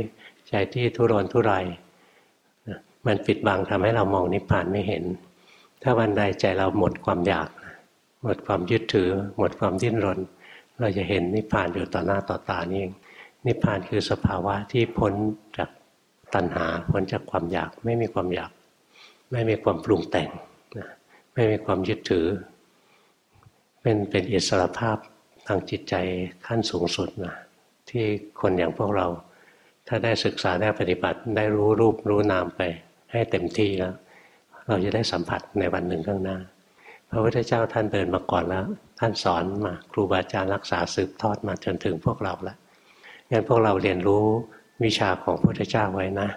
S1: ใจที่ทุรนทุรายมันปิดบังทำให้เรามองนิพพานไม่เห็น ถ้าวันใดใจเราหมดความอยาก หมดความยึดถือ หมดความดิ้นรน เราจะเห็นนิพพานอยู่ต่อหน้าต่อตานี่เอง นิพพานคือสภาวะที่พ้นจากตัณหาพ้นจากความอยาก ไม่มีความอยาก ไม่มีความปรุงแต่งนะไม่มีความยึดถือ เป็นเป็นอิสระภาพทางจิตใจขั้นสูงสุดนะที่คนอย่างพวกเรา ถ้าได้ศึกษาได้ปฏิบัติได้รู้รูปรู้นามไป ให้เต็มที่แล้ว เราจะได้สัมผัสในวันหนึ่งข้างหน้าพระพุทธเจ้าท่านเดินมาก่อนแล้ว ท่านสอนมาครูบาอาจารย์รักษาสืบทอดมาจนถึงพวกเราแล้ว งั้นพวกเราเรียนรู้วิชาของพระพุทธเจ้าไว้นะ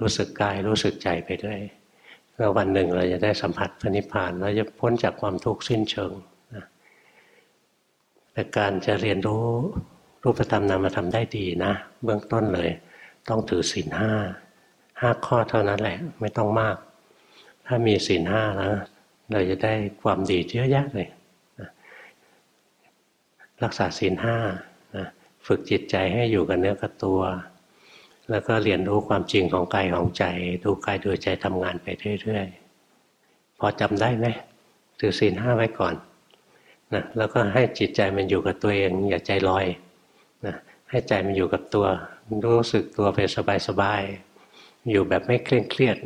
S1: รู้สึกกายรู้สึกใจไปด้วยแล้ววันหนึ่งเราจะได้สัมผัสพระนิพพานเราจะพ้นจากความทุกข์สิ้นเชิงนะแต่การจะเรียนรู้รูปธรรมนามธรรมได้ดีนะ เบื้องต้นเลย ต้องถือศีลห้าห้าข้อเท่านั้นแหละ ไม่ต้องมาก ถ้ามีศีลห้าแล้วเราจะได้ความดีเยอะแยะเลยรักษาศีลห้า ฝึกจิตใจให้อยู่กับเนื้อกับตัว แล้วก็เรียนรู้ความจริงของกายของใจ ดูกายดูใจทำงานไปเรื่อยๆ พอจำได้ไหมถือศีลห้าไว้ก่อนนะแล้วก็ให้จิตใจมันอยู่กับตัวเอง อย่าใจลอยนะให้ใจมันอยู่กับตัว รู้สึกตัวไปสบายๆ อยู่แบบไม่เคร่งเครียด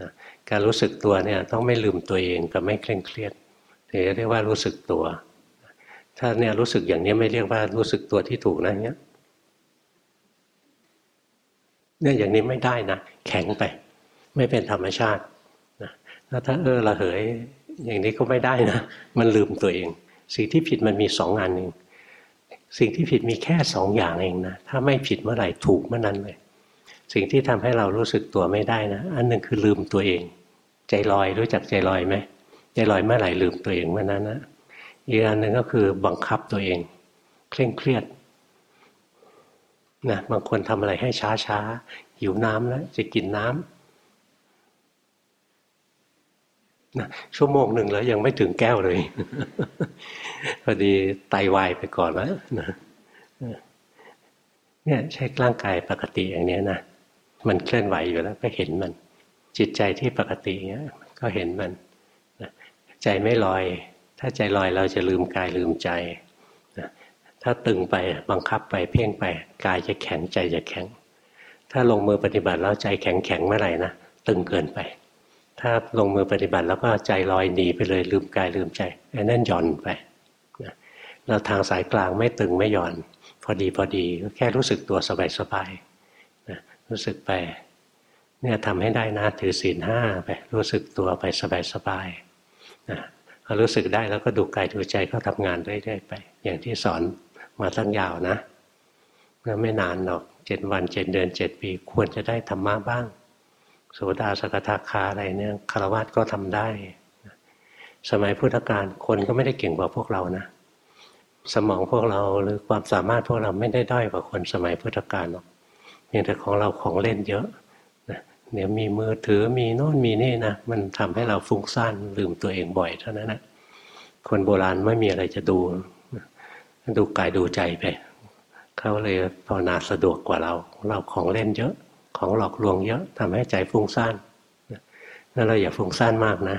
S1: นะการรู้สึกตัวเนี่ยต้องไม่ลืมตัวเองกับไม่เคร่งเครียดถึงเรียกว่ารู้สึกตัว ถ้าเนี่ยรู้สึกอย่างนี้ไม่เรียกว่ารู้สึกตัวที่ถูกนะเนี้ยเนี่ยอย่างนี้ไม่ได้นะแข็งไป ไม่เป็นธรรมชาตินะแล้วถ้าเออละเหย อย่างนี้ก็ไม่ได้นะ มันลืมตัวเอง สิ่งที่ผิดมันมีสองอันเองสิ่งที่ผิดมีแค่สองอย่างเองนะถ้าไม่ผิดเมื่อไหร่ถูกเมื่อนั้นเลย สิ่งที่ทำให้เรารู้สึกตัวไม่ได้นะ อันหนึ่งคือลืมตัวเอง ใจลอยรู้จักใจลอยไหมใจลอยเมื่อไหร่ลืมตัวเองเมื่อนั้นนะ อีกอันหนึ่งก็คือบังคับตัวเอง เคร่งเครียดนะบางคนทำอะไรให้ช้าช้าหิวน้ำแล้วจะกินน้ำนะชั่วโมงหนึ่งแล้วยังไม่ถึงแก้วเลย พอดีไตาวายไปก่อนแล้วนะเนี่ยใช้ร่างกายปกติอย่างนี้นะมันเคลื่อนไหวอยู่แล้วก็เห็นมัน จิตใจที่ปกติเงี้ยก็เห็นมันใจไม่ลอย ถ้าใจลอยเราจะลืมกายลืมใจถ้าตึงไปบังคับไปเพ่งไปกายจะแข็งใจจะแข็ง ถ้าลงมือปฏิบัติแล้วใจแข็งแข็งเมื่อไหร่นะตึงเกินไป ถ้าลงมือปฏิบัติแล้วก็ใจลอยหนีไปเลยลืมกายลืมใจไอ้นั่นหย่อนไปเราทางสายกลางไม่ตึงไม่หย่อน พอดีพอดีก็แค่รู้สึกตัวสบายสบายรู้สึกไปเนี่ยทำให้ได้นะถือศีลห้าไปรู้สึกตัวไปสบายสบายนะ รู้สึกได้แล้วก็ดูกายดูใจเขาทำงานเรื่อยๆไป อย่างที่สอนมาตั้งยาวนะแล้วไม่นานหรอกเจ็ดวันเจ็ดเดือนเจ็ดปี ควรจะได้ธรรมะบ้างโสดาสกทาคาอะไรเนี่ยคารวะก็ทำได้ สมัยพุทธกาลคนก็ไม่ได้เก่งกว่าพวกเรานะ สมองพวกเราหรือความสามารถพวกเราไม่ได้ด้อยกว่าคนสมัยพุทธกาลหรอกเพียงแต่ของเราของเล่นเยอะ เดี๋ยวมีมือถือมีโน่นมีนี่นะมันทำให้เราฟุ้งซ่านลืมตัวเองบ่อยเท่านั้นแนะคนโบราณไม่มีอะไรจะดู ดูกายดูใจไปเขาเลยภาวนาสะดวกกว่าเรา เราของเล่นเยอะ ของหลอกลวงเยอะทำให้ใจฟุ้งซ่านนั่นเราอย่าฟุ้งซ่านมากนะ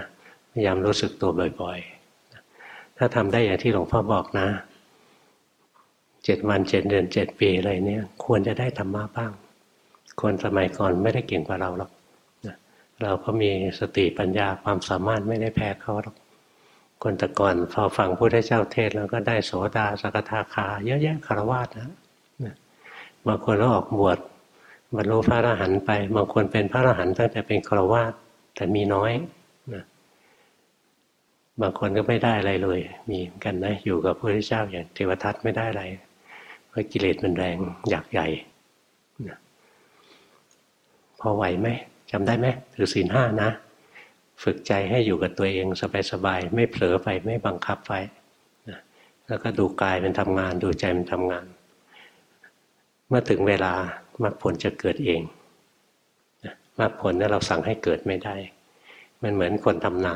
S1: พยายามรู้สึกตัวบ่อยๆ ถ้าทำได้อย่างที่หลวงพ่อบอกนะเจ็ดวันเจ็ดเดือนเจ็ดปีอะไรเนี่ย ควรจะได้ธรรมะบ้าง คนสมัยก่อนไม่ได้เก่งกว่าเราหรอกเราก็มีสติปัญญาความสามารถไม่ได้แพ้เขาหรอก คนแต่ก่อนพอฟังพุทธเจ้าเทศแล้วก็ได้โสดาสกทาคา เยอะแยะคารวะนะบางคนก็ออกบวชบรรลุพระอรหันต์ไป บางคนเป็นพระอรหันต์ตั้งแต่เป็นคารวะแต่มีน้อยนะบางคนก็ไม่ได้อะไรเลย มีกันนะ อยู่กับพระพุทธเจ้าอย่างเทวทัตไม่ได้อะไรเพราะกิเลสมันแรงอยากใหญ่นะ พอไหวไหมจำได้ไหมถือศีลห้านะ ฝึกใจให้อยู่กับตัวเองสบายๆไม่เผลอไปไม่บังคับไปนะแล้วก็ดูกายมันทำงาน ดูใจมันทำงาน เมื่อถึงเวลามรรคผลจะเกิดเองมรรคผลนั้นเราสั่งให้เกิดไม่ได้ มันเหมือนคนทำนา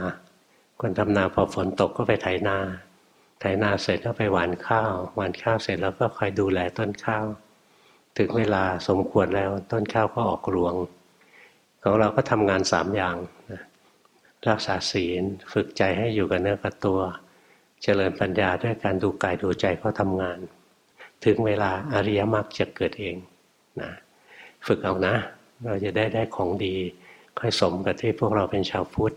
S1: คนทำนาพอฝนตกก็ไปไถนาไถนาเสร็จก็ไปหว่านข้าวหว่านข้าวเสร็จแล้วก็คอยดูแลต้นข้าว ถึงเวลาสมควรแล้วต้นข้าวก็ออกรวง ของเราก็ทำงานสามอย่างนะรักษาศีลฝึกใจให้อยู่กับเนื้อกับตัว เจริญปัญญาด้วยการดูกายดูใจเขาทำงาน ถึงเวลาอริยมรรคจะเกิดเองนะฝึกเอานะ เราจะได้ได้ของดี ค่อยสมกับที่พวกเราเป็นชาวพุทธ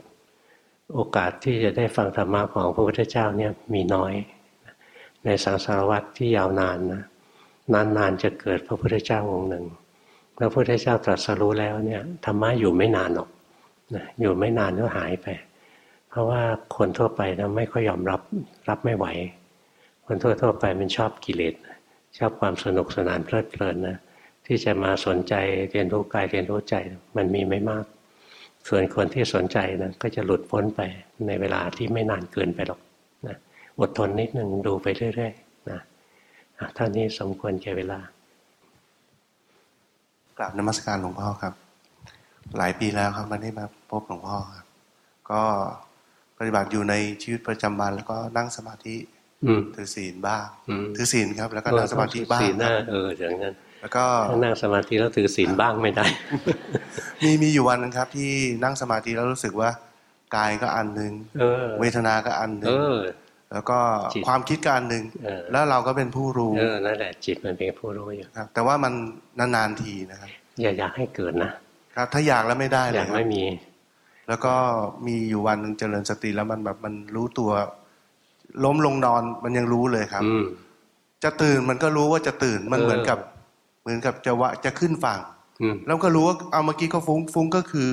S1: โอกาสที่จะได้ฟังธรรมะของพระพุทธเจ้าเนี่ยมีน้อย ในสังสารวัตรที่ยาวนานนะนานๆจะเกิดพระพุทธเจ้าองค์หนึ่ง พระพุทธเจ้าตรัสรู้แล้วเนี่ยธรรมะอยู่ไม่นานหรอกนะอยู่ไม่นานก็หายไป เพราะว่าคนทั่วไปนะไม่ค่อยยอมรับรับไม่ไหว คนทั่วๆไปมันชอบกิเลสชอบความสนุกสนานเพลิดเพลินนะที่จะมาสนใจเรียนรู้กายเรียนรู้ใจมันมีไม่มาก ส่วนคนที่สนใจนะก็จะหลุดพ้นไปในเวลาที่ไม่นานเกินไปหรอกนะอดทนนิดหนึ่งดูไปเรื่อยๆนะท่านี้สมควรแก่เวลา ก
S2: ราบนมัสการหลวงพ่อครับ หลายปีแล้วครับมันได้มาพบหลวงพ่อครับ ก็ปฏิบัติอยู่ในชีวิตประจำวันแล้วก็นั่งสมาธิถือศีลบ้างถือศีลครับ แล้วก็นั่งสมาธิบ้างศีล
S1: นะเอออย่างนั้น
S2: แล้วก็
S1: นั่งสมาธิแล้วถือศีลบ้างไม่ได้
S2: มีมีอยู่วันนึงครับ ที่นั่งสมาธิแล้วรู้สึกว่ากายก็อันหนึ่งเวทนาก็อันหนึ่ง แล้วก็ความคิดการหนึ่งแล้วเราก็เป็นผู้รู้
S1: เออนั่นแหละจิตมันเป็นผู้รู้อยู่
S2: ครับ แต่ว่ามันนานๆทีนะครับ
S1: อย่าอยากให้เกิดนะ
S2: ครับ ถ้าอยากแล้วไม่ได้เลย
S1: อยากไม่มี
S2: แล้วก็มีอยู่วันหนึ่งเจริญสติแล้วมันแบบมันรู้ตัว ล้มลงนอนมันยังรู้เลยครับจะตื่นมันก็รู้ว่าจะตื่นมันเหมือนกับ เหมือนกับจะว่าจะขึ้นฝั่งแล้วก็รู้ว่าเอาเมื่อกี้ก็ฟุ้งฟุ้งก็คือ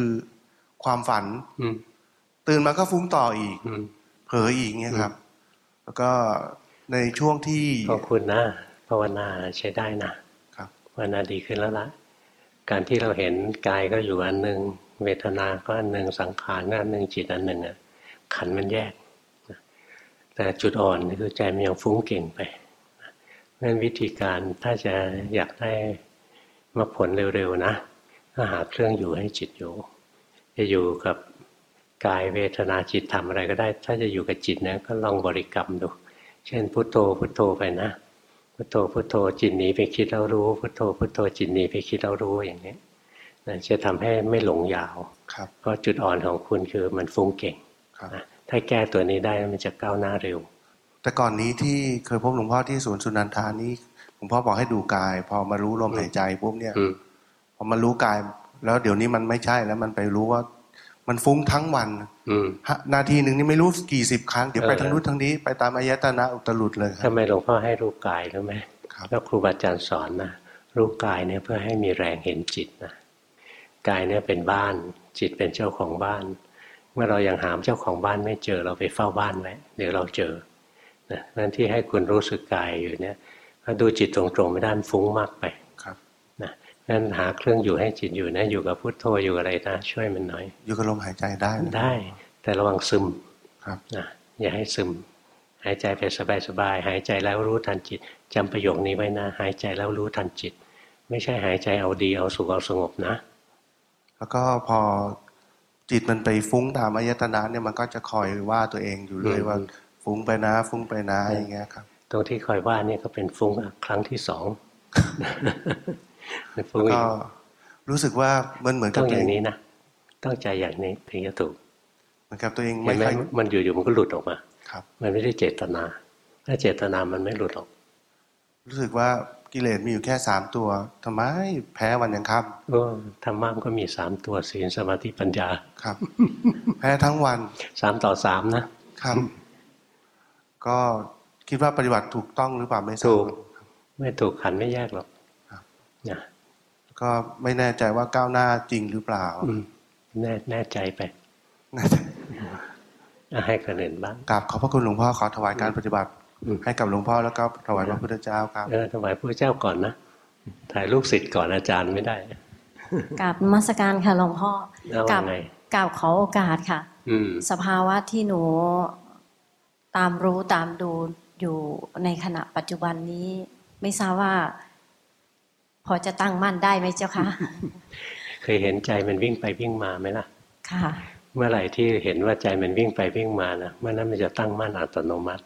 S2: ความฝันตื่นมาก็ฟุ้งต่ออีกเผลออีกเนี่ยครับ แล้วก็ในช่วงที่
S1: ขอบคุณนะภาวนาใช้ได้นะครับภาวนาดีขึ้นแล้วละการที่เราเห็นกายก็อยู่อันหนึ่งเวทนาก็อันหนึ่งสังขารก็อันหนึ่งจิตอันหนึ่งอะขันมันแยกแต่จุดอ่อนคือใจมันยังฟุ้งเก่งไปนั่นวิธีการถ้าจะอยากได้มาผลเร็วๆนะก็หาเครื่องอยู่ให้จิตอยู่ จะอยู่กับ กายเวทนาจิตทำอะไรก็ได้ ถ้าจะอยู่กับจิตนะก็ลองบริกรรมดู เช่นพุทโธพุทโธไปนะพุทโธพุทโธจิตหนีไปคิดเรารู้พุทโธพุทโธจิตหนีไปคิดเรารู้อย่างนี้นะจะทำให้ไม่หลงยาว
S2: ครับ
S1: เพราะจุดอ่อนของคุณคือมันฟุ้งเก่งนะถ้าแก้ตัวนี้ได้มันจะก้าวหน้าเร็ว
S2: แต่ก่อนนี้ที่เคยพบหลวงพ่อที่ศูนย์สุนันทานี่หลวงพ่อบอกให้ดูกาย พอมารู้ลมหายใจปุ๊บเนี่ยพอมารู้กาย แล้วเดี๋ยวนี้มันไม่ใช่แล้วมันไปรู้ว่า มันฟุ้งทั้งวันนาทีหนึ่งนี่ไม่รู้กี่สิบครั้ง เดี๋ยวไปทางนู้นทางนี้ไปตามอายตนะอุตรุดเลย
S1: ทำไมหลวงพ่อให้รู้กายรู้ไหมแล้วครูบาอาจารย์สอนนะรู้กายเนี่ยเพื่อให้มีแรงเห็นจิตนะกายเนี่ยเป็นบ้าน จิตเป็นเจ้าของบ้าน เมื่อเรายังหามเจ้าของบ้านไม่เจอเราไปเฝ้าบ้านไว้เดี๋ยวเราเจอนะนั่นที่ให้คุณรู้สึกกายอยู่เนี่ยถ้าดูจิตตรงๆไม่ได้ฟุ้งมากไป นั่นหาเครื่องอยู่ให้จิตอยู่นะอยู่กับพุทโธอยู่อะไรนะช่วยมันหน่อย
S2: อยู่กับลมหายใจได้
S1: ได้ แต่ระวังซึม
S2: ครับ
S1: นะอย่าให้ซึม หายใจไปสบายๆหายใจแล้วรู้ทันจิตจำประโยคนี้ไว้นะหายใจแล้วรู้ทันจิต ไม่ใช่หายใจเอาดีเอาสุขเอาสงบนะ
S2: แล้วก็พอจิตมันไปฟุ้งตามอายตนะเนี่ยมันก็จะคอยว่าตัวเองอยู่เลยว่าฟุ้งไปนะ ฟุ้งไปนะอย่างเงี้ยครับ
S1: ตรงที่คอยว่านี่ก็เป็นฟุ้งครั้งที่สอง
S2: แล้วก็รู้สึกว่ามันเหมือนกับ
S1: ต้องอย่างนี้นะต้องใจอย่างนี้ถึงจะถูก
S2: เหมือนกับตัวเอง
S1: ไม่ค่อยมันอยู่ๆมันก็หลุดออกมา
S2: ครับ
S1: มันไม่ได้เจตนา ถ้าเจตนามันไม่หลุดออก
S2: รู้สึกว่ากิเลสมีอยู่แค่สามตัวทำไมแพ้วันยังครับ
S1: เออธรรมะก็มีสามตัวศีลสมาธิปัญญา
S2: ครับ แพ้ทั้งวัน
S1: สามต่อสามนะครับ
S2: ก็คิดว่าปฏิบัติถูกต้องหรือเปล่าไม่
S1: ถูก ไม่ถูกขันไม่แยกหรอก
S2: นะก็ไม่แน่ใจว่าก้าวหน้าจริงหรือเปล่า
S1: แน่แน่ใจไปให้คนอื่นบ้าง
S2: กราบขอบพระคุณหลวงพ่อขอถวายการปฏิบัติ ให้กับหลวงพ่อแล้วก็ถวายพระพุทธเจ้าครับ
S1: เออถวายพระเจ้าก่อนนะถ่ายลูกศิษย์ก่อนอาจารย์ไม่ได้
S3: กราบมาสการค่ะหลวงพ่อ
S1: กับ
S3: กราบขอโอกาสค่ะสภาวะที่หนูตามรู้ตามดูอยู่ในขณะปัจจุบันนี้ ไม่ทราบว่า พอจะตั้งมั่นได้ไหมเจ้าคะ
S1: เคยเห็นใจมันวิ่งไปวิ่งมาไหมล่ะ
S3: ค่ะ
S1: เมื่อไหร่ที่เห็นว่าใจมันวิ่งไปวิ่งมานะเมื่อนั้นมันจะตั้งมั่นอัตโนมัติ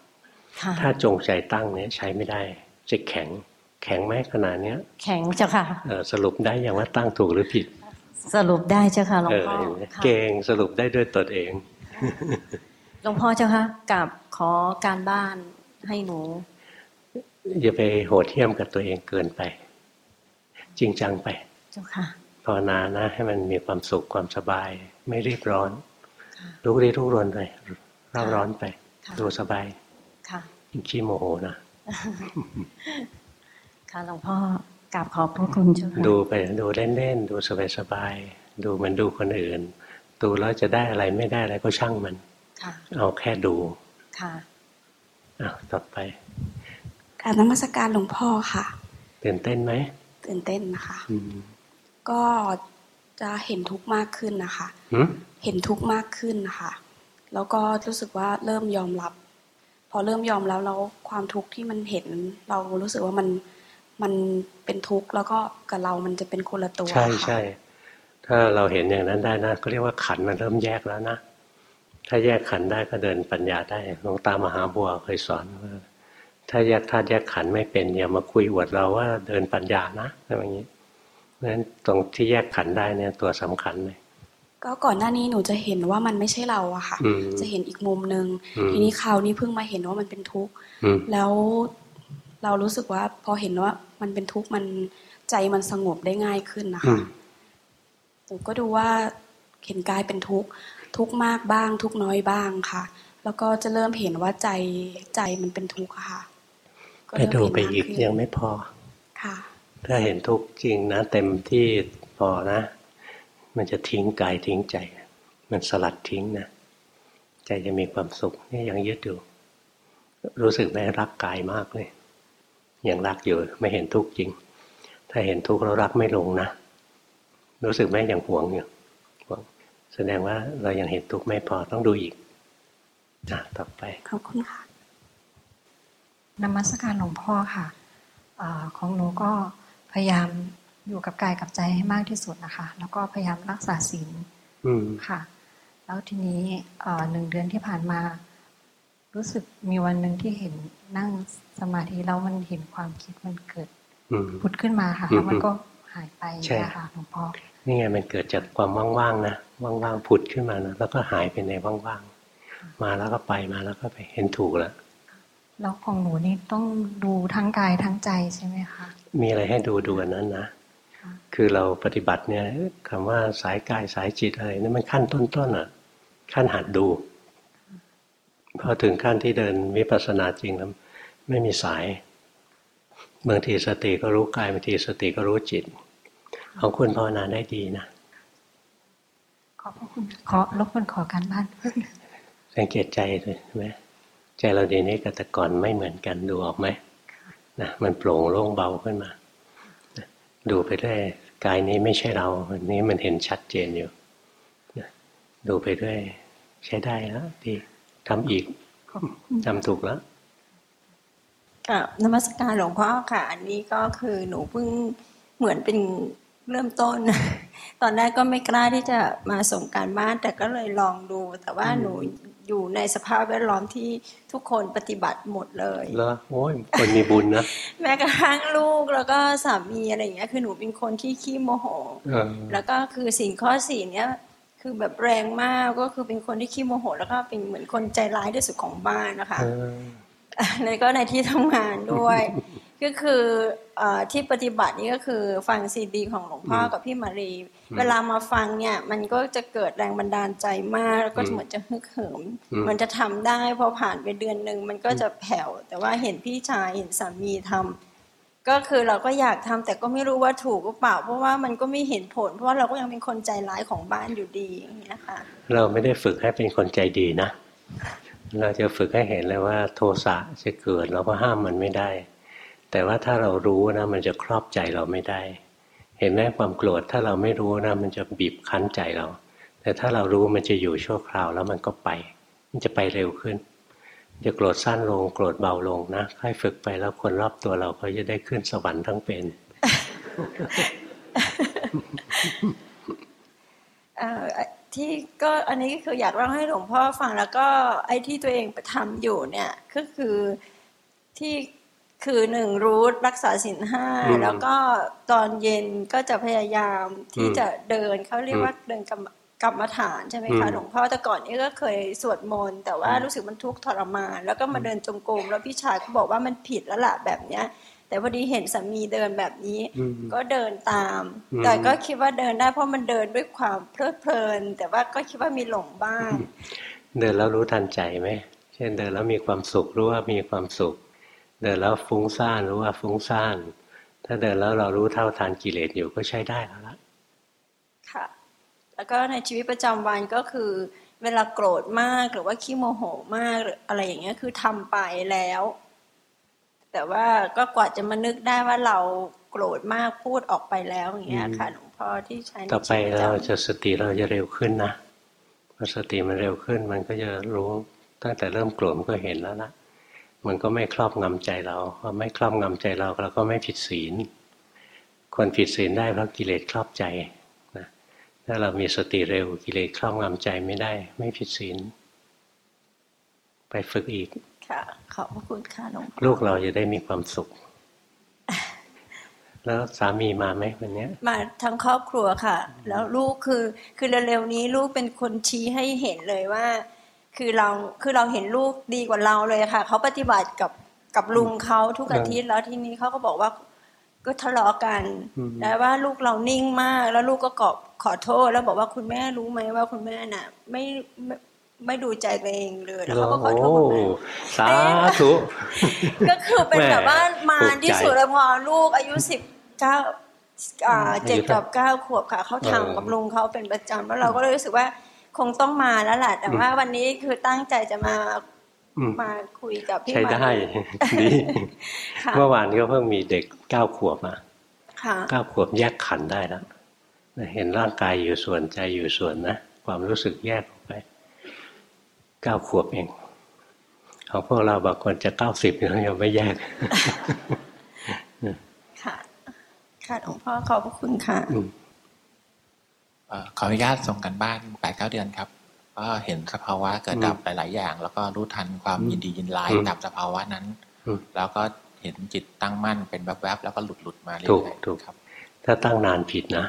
S1: ถ้าจงใจตั้งเนี้ยใช้ไม่ได้จะแข็ง แข็งไหมขนาดเนี้ย
S3: แข็งเจ้าค่ะ
S1: สรุปได้อย่างว่าตั้งถูกหรือผิด
S3: สรุปได้เจ้าค่ะหลวงพ่อ
S1: เก่งสรุปได้ด้วยตนเอง
S3: หลวงพ่อเจ้าค่ะกับขอการบ้านให้หนู
S1: อย่าไปโหดเที่ยมกับตัวเองเกินไป จริงจังไป
S3: เจ้าค่ะ
S1: ภาวนานะ ให้มันมีความสุขความสบาย ไม่รีบร้อนลุกรีรุกรนไปเร่าร้อนไปดูสบาย
S3: ค่ะ
S1: ขี้โมโหนะ
S3: ค่ะหลวงพ่อกราบขอบพระคุณเจ้าค่ะ
S1: ดูไปดูเล่นๆดูสบายๆดูมันดูคนอื่น ดูแล้วจะได้อะไรไม่ได้อะไรก็ช่างมันเอาแค่ดู
S3: ค่ะ
S1: อ้าวต่อไป
S4: การนมัสการหลวงพ่อค่ะ
S1: ตื่นเต้นไหม
S4: ตื่นเต้นนะคะ ก็จะเห็นทุกข์มากขึ้นนะคะ เห็นทุกข์มากขึ้นนะคะแล้วก็รู้สึกว่าเริ่มยอมรับ พอเริ่มยอมแล้วแล้วความทุกข์ที่มันเห็น เรารู้สึกว่ามันมันเป็นทุกข์แล้วก็กับเรามันจะเป็นคนละตัว
S1: ใช่ใช่ถ้าเราเห็นอย่างนั้นได้นะก็เรียกว่าขันมันเริ่มแยกแล้วนะถ้าแยกขันได้ก็เดินปัญญาได้หลวงตามหาบัวเคยสอนว่า ถ้าแยกธาตุแยกขันไม่เป็นอย่ามาคุยอวดเราว่าเดินปัญญานะอะไรอย่างนี้เพราะฉะนั้นตรงที่แยกขันได้เนี่ยตัวสำคัญเลย
S4: ก็ก่อนหน้านี้หนูจะเห็นว่ามันไม่ใช่เราอะค่ะ จะเห็นอีกมุมหนึ่งทีนี้คราวนี้เพิ่งมาเห็นว่ามันเป็นทุกข์แล้วเรารู้สึกว่าพอเห็นว่ามันเป็นทุกข์มันใจมันสงบได้ง่ายขึ้นนะคะหนูก็ดูว่าเห็นกายเป็นทุกข์ทุกข์มากบ้าง ทุกข์น้อยบ้างค่ะ แล้วก็จะเริ่มเห็นว่าใจใจมันเป็นทุกข์ค่ะ
S1: ไปดูไปอีกยังไม่พอ
S4: ค่ะ
S1: ถ้าเห็นทุกข์จริงนะ เต็มที่พอนะ มันจะทิ้งกายทิ้งใจ มันสลัดทิ้งนะ ใจจะมีความสุขนี่ยังยึดอยู่ รู้สึกไหมรักกายมากเลยยังรักอยู่ไม่เห็นทุกข์จริง ถ้าเห็นทุกข์แล้วรักไม่ลงนะ รู้สึกไหมยังหวงอยู่หวงแสดงว่าเรายังเห็นทุกข์ไม่พอต้องดูอีกนะต่อไป
S4: ขอบคุณค่ะ
S5: นมัสการหลวงพ่อค่ะอของหนูก็พยายามอยู่กับกายกับใจให้มากที่สุดนะคะ แล้วก็พยายามรักษาศีลค่ะ แล้วทีนี้หนึ่งเดือนที่ผ่านมา รู้สึกมีวันหนึ่งที่เห็นนั่งสมาธิแล้วมันเห็นความคิดมันเกิดพุดขึ้นมาค่ะแล้วมันก็หายไปนะคะหลวงพ่อ
S1: นี่ไงมันเกิดจากความว่างๆนะว่างๆผุดขึ้นมานะแล้วก็หายไปในว่างๆมาแล้วก็ไปมาแล้วก็ไปเห็นถูกแล้ว
S5: แล้วของหนูนี่ต้องดูทั้งกายทั้งใจใช่ไหมคะ
S1: มีอะไรให้ดูดูอันนั้นนะ คือเราปฏิบัติเนี่ยคำว่าสายกายสายจิตอะไรนี่มันขั้นต้นๆอะ ขั้นหัดดู พอถึงขั้นที่เดินวิปัสสนาจริงแล้วไม่มีสายบางทีสติก็รู้กายบางทีสติก็รู้จิตของคุณภาวนาได้ดีนะ
S5: ขอบพระคุณขอรบกวนขอการบ้าน
S1: สังเกตใจเลยใช่ไหม ใจเราเดี๋ยวนี้กับแต่ก่อนไม่เหมือนกันดูออกไหมนะมันโปร่งโล่งเบาขึ้นมา ดูไปด้กายนี้ไม่ใช่เราอันนี้มันเห็นชัดเจนอยู่ดูไปด้วยใช้ได้แล้วดีทำอีกทำถูกแล้ว
S6: กับนมัสการหลวงพ่อค่ะ อันนี้ก็คือหนูเพิ่งเหมือนเป็นเริ่มต้น ตอนแรกก็ไม่กล้าที่จะมาส่งการบ้าน แต่ก็เลยลองดู แต่ว่าหนูอยู่ในสภาพแวดล้อมที่ทุกคนปฏิบัติหมดเลย
S1: เหรอโอ้ยคนมีบุญนะ
S6: แม้กระทั่งลูกแล้วก็สามีอะไรอย่างเงี้ย คือหนูเป็นคนที่ขี้โมโห แล้วก็คือสิ่งข้อสี่เนี้ยคือแบบแรงมากก็คือเป็นคนที่ขี้โมโห แล้วก็เป็นเหมือนคนใจร้ายที่สุดของบ้านนะคะแล้วก็ในที่ทำงานด้วย ก็คืออที่ปฏิบัตินี่ก็คือฟังซีดีของหลวงพ่อกับพี่มารี เวลามาฟังเนี่ย มันก็จะเกิดแรงบันดาลใจมากแล้วก็เหมือนจะฮึกเหิมมันจะทำได้พอผ่านไปเดือนหนึ่งมันก็จะแผ่วแต่ว่าเห็นพี่ชายเห็นสามีทำก็คือเราก็อยากทำแต่ก็ไม่รู้ว่าถูกหรือเปล่า เพราะว่ามันก็ไม่เห็นผล เพราะว่าเราก็ยังเป็นคนใจร้ายของบ้านอยู่ดีอย่างนี้ค่ะ
S1: เราไม่ได้ฝึกให้เป็นคนใจดีนะ เราจะฝึกให้เห็นเลยว่าโทสะจะเกิดเราก็ห้ามมันไม่ได้ แต่ว่าถ้าเรารู้นะมันจะครอบใจเราไม่ได้ เห็นไหมความโกรธถ้าเราไม่รู้นะมันจะบีบคั้นใจเรา แต่ถ้าเรารู้มันจะอยู่ชั่วคราวแล้วมันก็ไป มันจะไปเร็วขึ้น จะโกรธสั้นลงโกรธเบาลงนะค่อยฝึกไปแล้วคนรอบตัวเราเขาจะได้ขึ้นสวรรค์ทั้งเป็น
S6: ที่ก็อันนี้ก็คืออยากเล่าให้หลวงพ่อฟังแล้วก็ไอ้ที่ตัวเองทำอยู่เนี่ยก็คือที่ คือหนึ่งรู้รักษาสินห้าแล้วก็ตอนเย็นก็จะพยายามที่จะเดินเขาเรียกว่าเดินกรรมกรรมฐานใช่ไหมคะหลวงพ่อแต่ก่อนนี้ก็เคยสวดมนต์แต่ว่ารู้สึกมันทุกข์ทรมานแล้วก็มาเดินจงกรมแล้วพี่ชายก็บอกว่ามันผิดแล้วล่ะแบบเนี้ย แต่พอดีเห็นสามีเดินแบบนี้ ก็เดินตาม แต่ก็คิดว่าเดินได้เพราะมันเดินด้วยความเพลิดเพลิน แต่ว่าก็คิดว่ามีหลงบ้าง
S1: เดินแล้วรู้ทันใจไหมเช่นเดินแล้วมีความสุขรู้ว่ามีความสุข เดินแล้วฟุ้งซ่านรู้ว่าฟุ้งซ่านถ้าเดินแล้วเรารู้เท่าทานกิเลสอยู่ก็ใช้ได้แล้วล่ะ
S6: ค่ะ แล้วก็ในชีวิตประจำวันก็คือ เวลาโกรธมากหรือว่าขี้โมโหมากหรืออะไรอย่างเงี้ยคือทำไปแล้ว แต่ว่าก็กว่าจะมานึกได้ว่าเราโกรธมากพูดออกไปแล้วอย่างเงี้ยค่ะหลวงพ่อที่ใช้
S1: ต่อไปเราจะสติเราจะเร็วขึ้นนะพอสติมันเร็วขึ้นมันก็จะรู้ตั้งแต่เริ่มโกรธมันก็เห็นแล้วนะ มันก็ไม่ครอบงำใจเราพอไม่ครอบงำใจเราเราก็ไม่ผิดศีล คนผิดศีลได้เพราะกิเลสครอบใจนะถ้าเรามีสติเร็วกิเลสครอบงำใจไม่ได้ ไม่ผิดศีล ไปฝึกอีก
S6: ค่ะ ขอบพระคุณค่ะหลวงพ่อ
S1: ลูกเราจะได้มีความสุข แล้วสามีมาไหมวันนี้
S6: มาทั้งครอบครัวค่ะ แล้วลูกคือคือเร็วๆนี้ลูกเป็นคนชี้ให้เห็นเลยว่า คือเราคือเราเห็นลูกดีกว่าเราเลยค่ะเขาปฏิบัติกับกับลุงเขาทุกอาทิตย์แล้วทีนี้เขาก็บอกว่าก็ทะเลาะกันแต่ว่าลูกเรานิ่งมาก แล้วลูกก็กอบขอโทษ แล้วบอกว่าคุณแม่รู้ไหมว่าคุณแม่น่ะ ไม่ไม่ไม่ดูใจตัวเองเลยแล้วเขาก็ขอโทษคุณแม่
S1: สาธุ
S6: ก็คือเป็นแบบว่ามาที่สุดแล้วพอลูกอายุสิบเก้าเจ็ดกับเก้าขวบค่ะเขาทำกับลุงเขาเป็นประจำแล้วเราก็เลยรู้สึกว่า คงต้องมาแล้วแหละแต่ว่าวันนี้คือตั้งใจจะมามาคุยกับพี่ใช้
S1: ได้ดีเมื่อวานก็เพิ่งมีเด็กเก้าขวบมาเก้าขวบแยกขันได้แล้วเห็นร่างกายอยู่ส่วนใจอยู่ส่วนนะความรู้สึกแยกออกไปเก้าขวบเองของพวกเราบางคนจะเก้าสิบยังไม่แยก
S6: ค่ะค่ะหลวงพ่อขอบพระคุณค่ะ
S7: ขออนุญาตส่งกันบ้านแปดเก้าเดือนครับ ก็เห็นสภาวะเกิดดับหลาย ๆ อย่าง แล้วก็รู้ทันความยินดียินร้ายดับสภาวะนั้น แล้วก็เห็นจิตตั้งมั่นเป็นแวบๆแล้วก็หลุดหลุดมาเรื่อย
S1: ๆถูกครับ ถ้าตั้งนานผิดนะ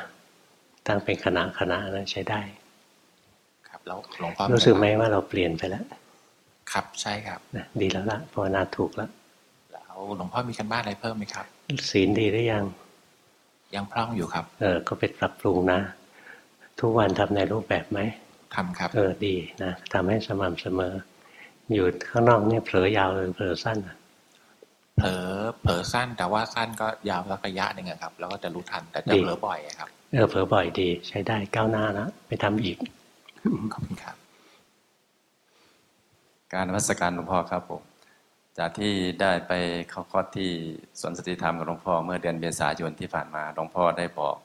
S1: ตั้งเป็นขณะขณะนั้นใช้ได้
S7: ครับแล้วหลวงพ่อ
S1: รู้สึกไหมว่าเราเปลี่ยนไปแล้ว
S7: ครับใช่ครับ
S1: ดีแล้วละภาวนาถูกแล้ว
S7: แล้วหลวงพ่อมีกันบ้านอะไรเพิ่มไหมครับ
S1: ศีลดีหรือยัง
S7: ยังพร่องอยู่ครับ
S1: เออก็ไปปรับปรุงนะ ทุกวันทำในรูปแบบไหม
S7: ทำครับ
S1: เออดีนะทำให้สม่ำเสมอ อยู่ข้างนอกเนี่ยเผลอยาวหรือเผลอสั้น
S7: เผลอเผลอสั้นแต่ว่าสั้นก็ยาวสักระยะหนึ่งครับ แล้วก็จะรู้ทันแต่จะเผลอบ่อยครับ
S1: เออเผลอบ่อยดี ใช้ได้ก้าวหน้านะไปทำอีก
S7: ขอบคุณครับ
S8: การวัสการหลวงพ่อครับผมจากที่ได้ไปเข้าคอร์สที่สวนสติธรรมกับหลวงพ่อเมื่อเดือนเมษายนที่ผ่านมาหลวงพ่อได้บอก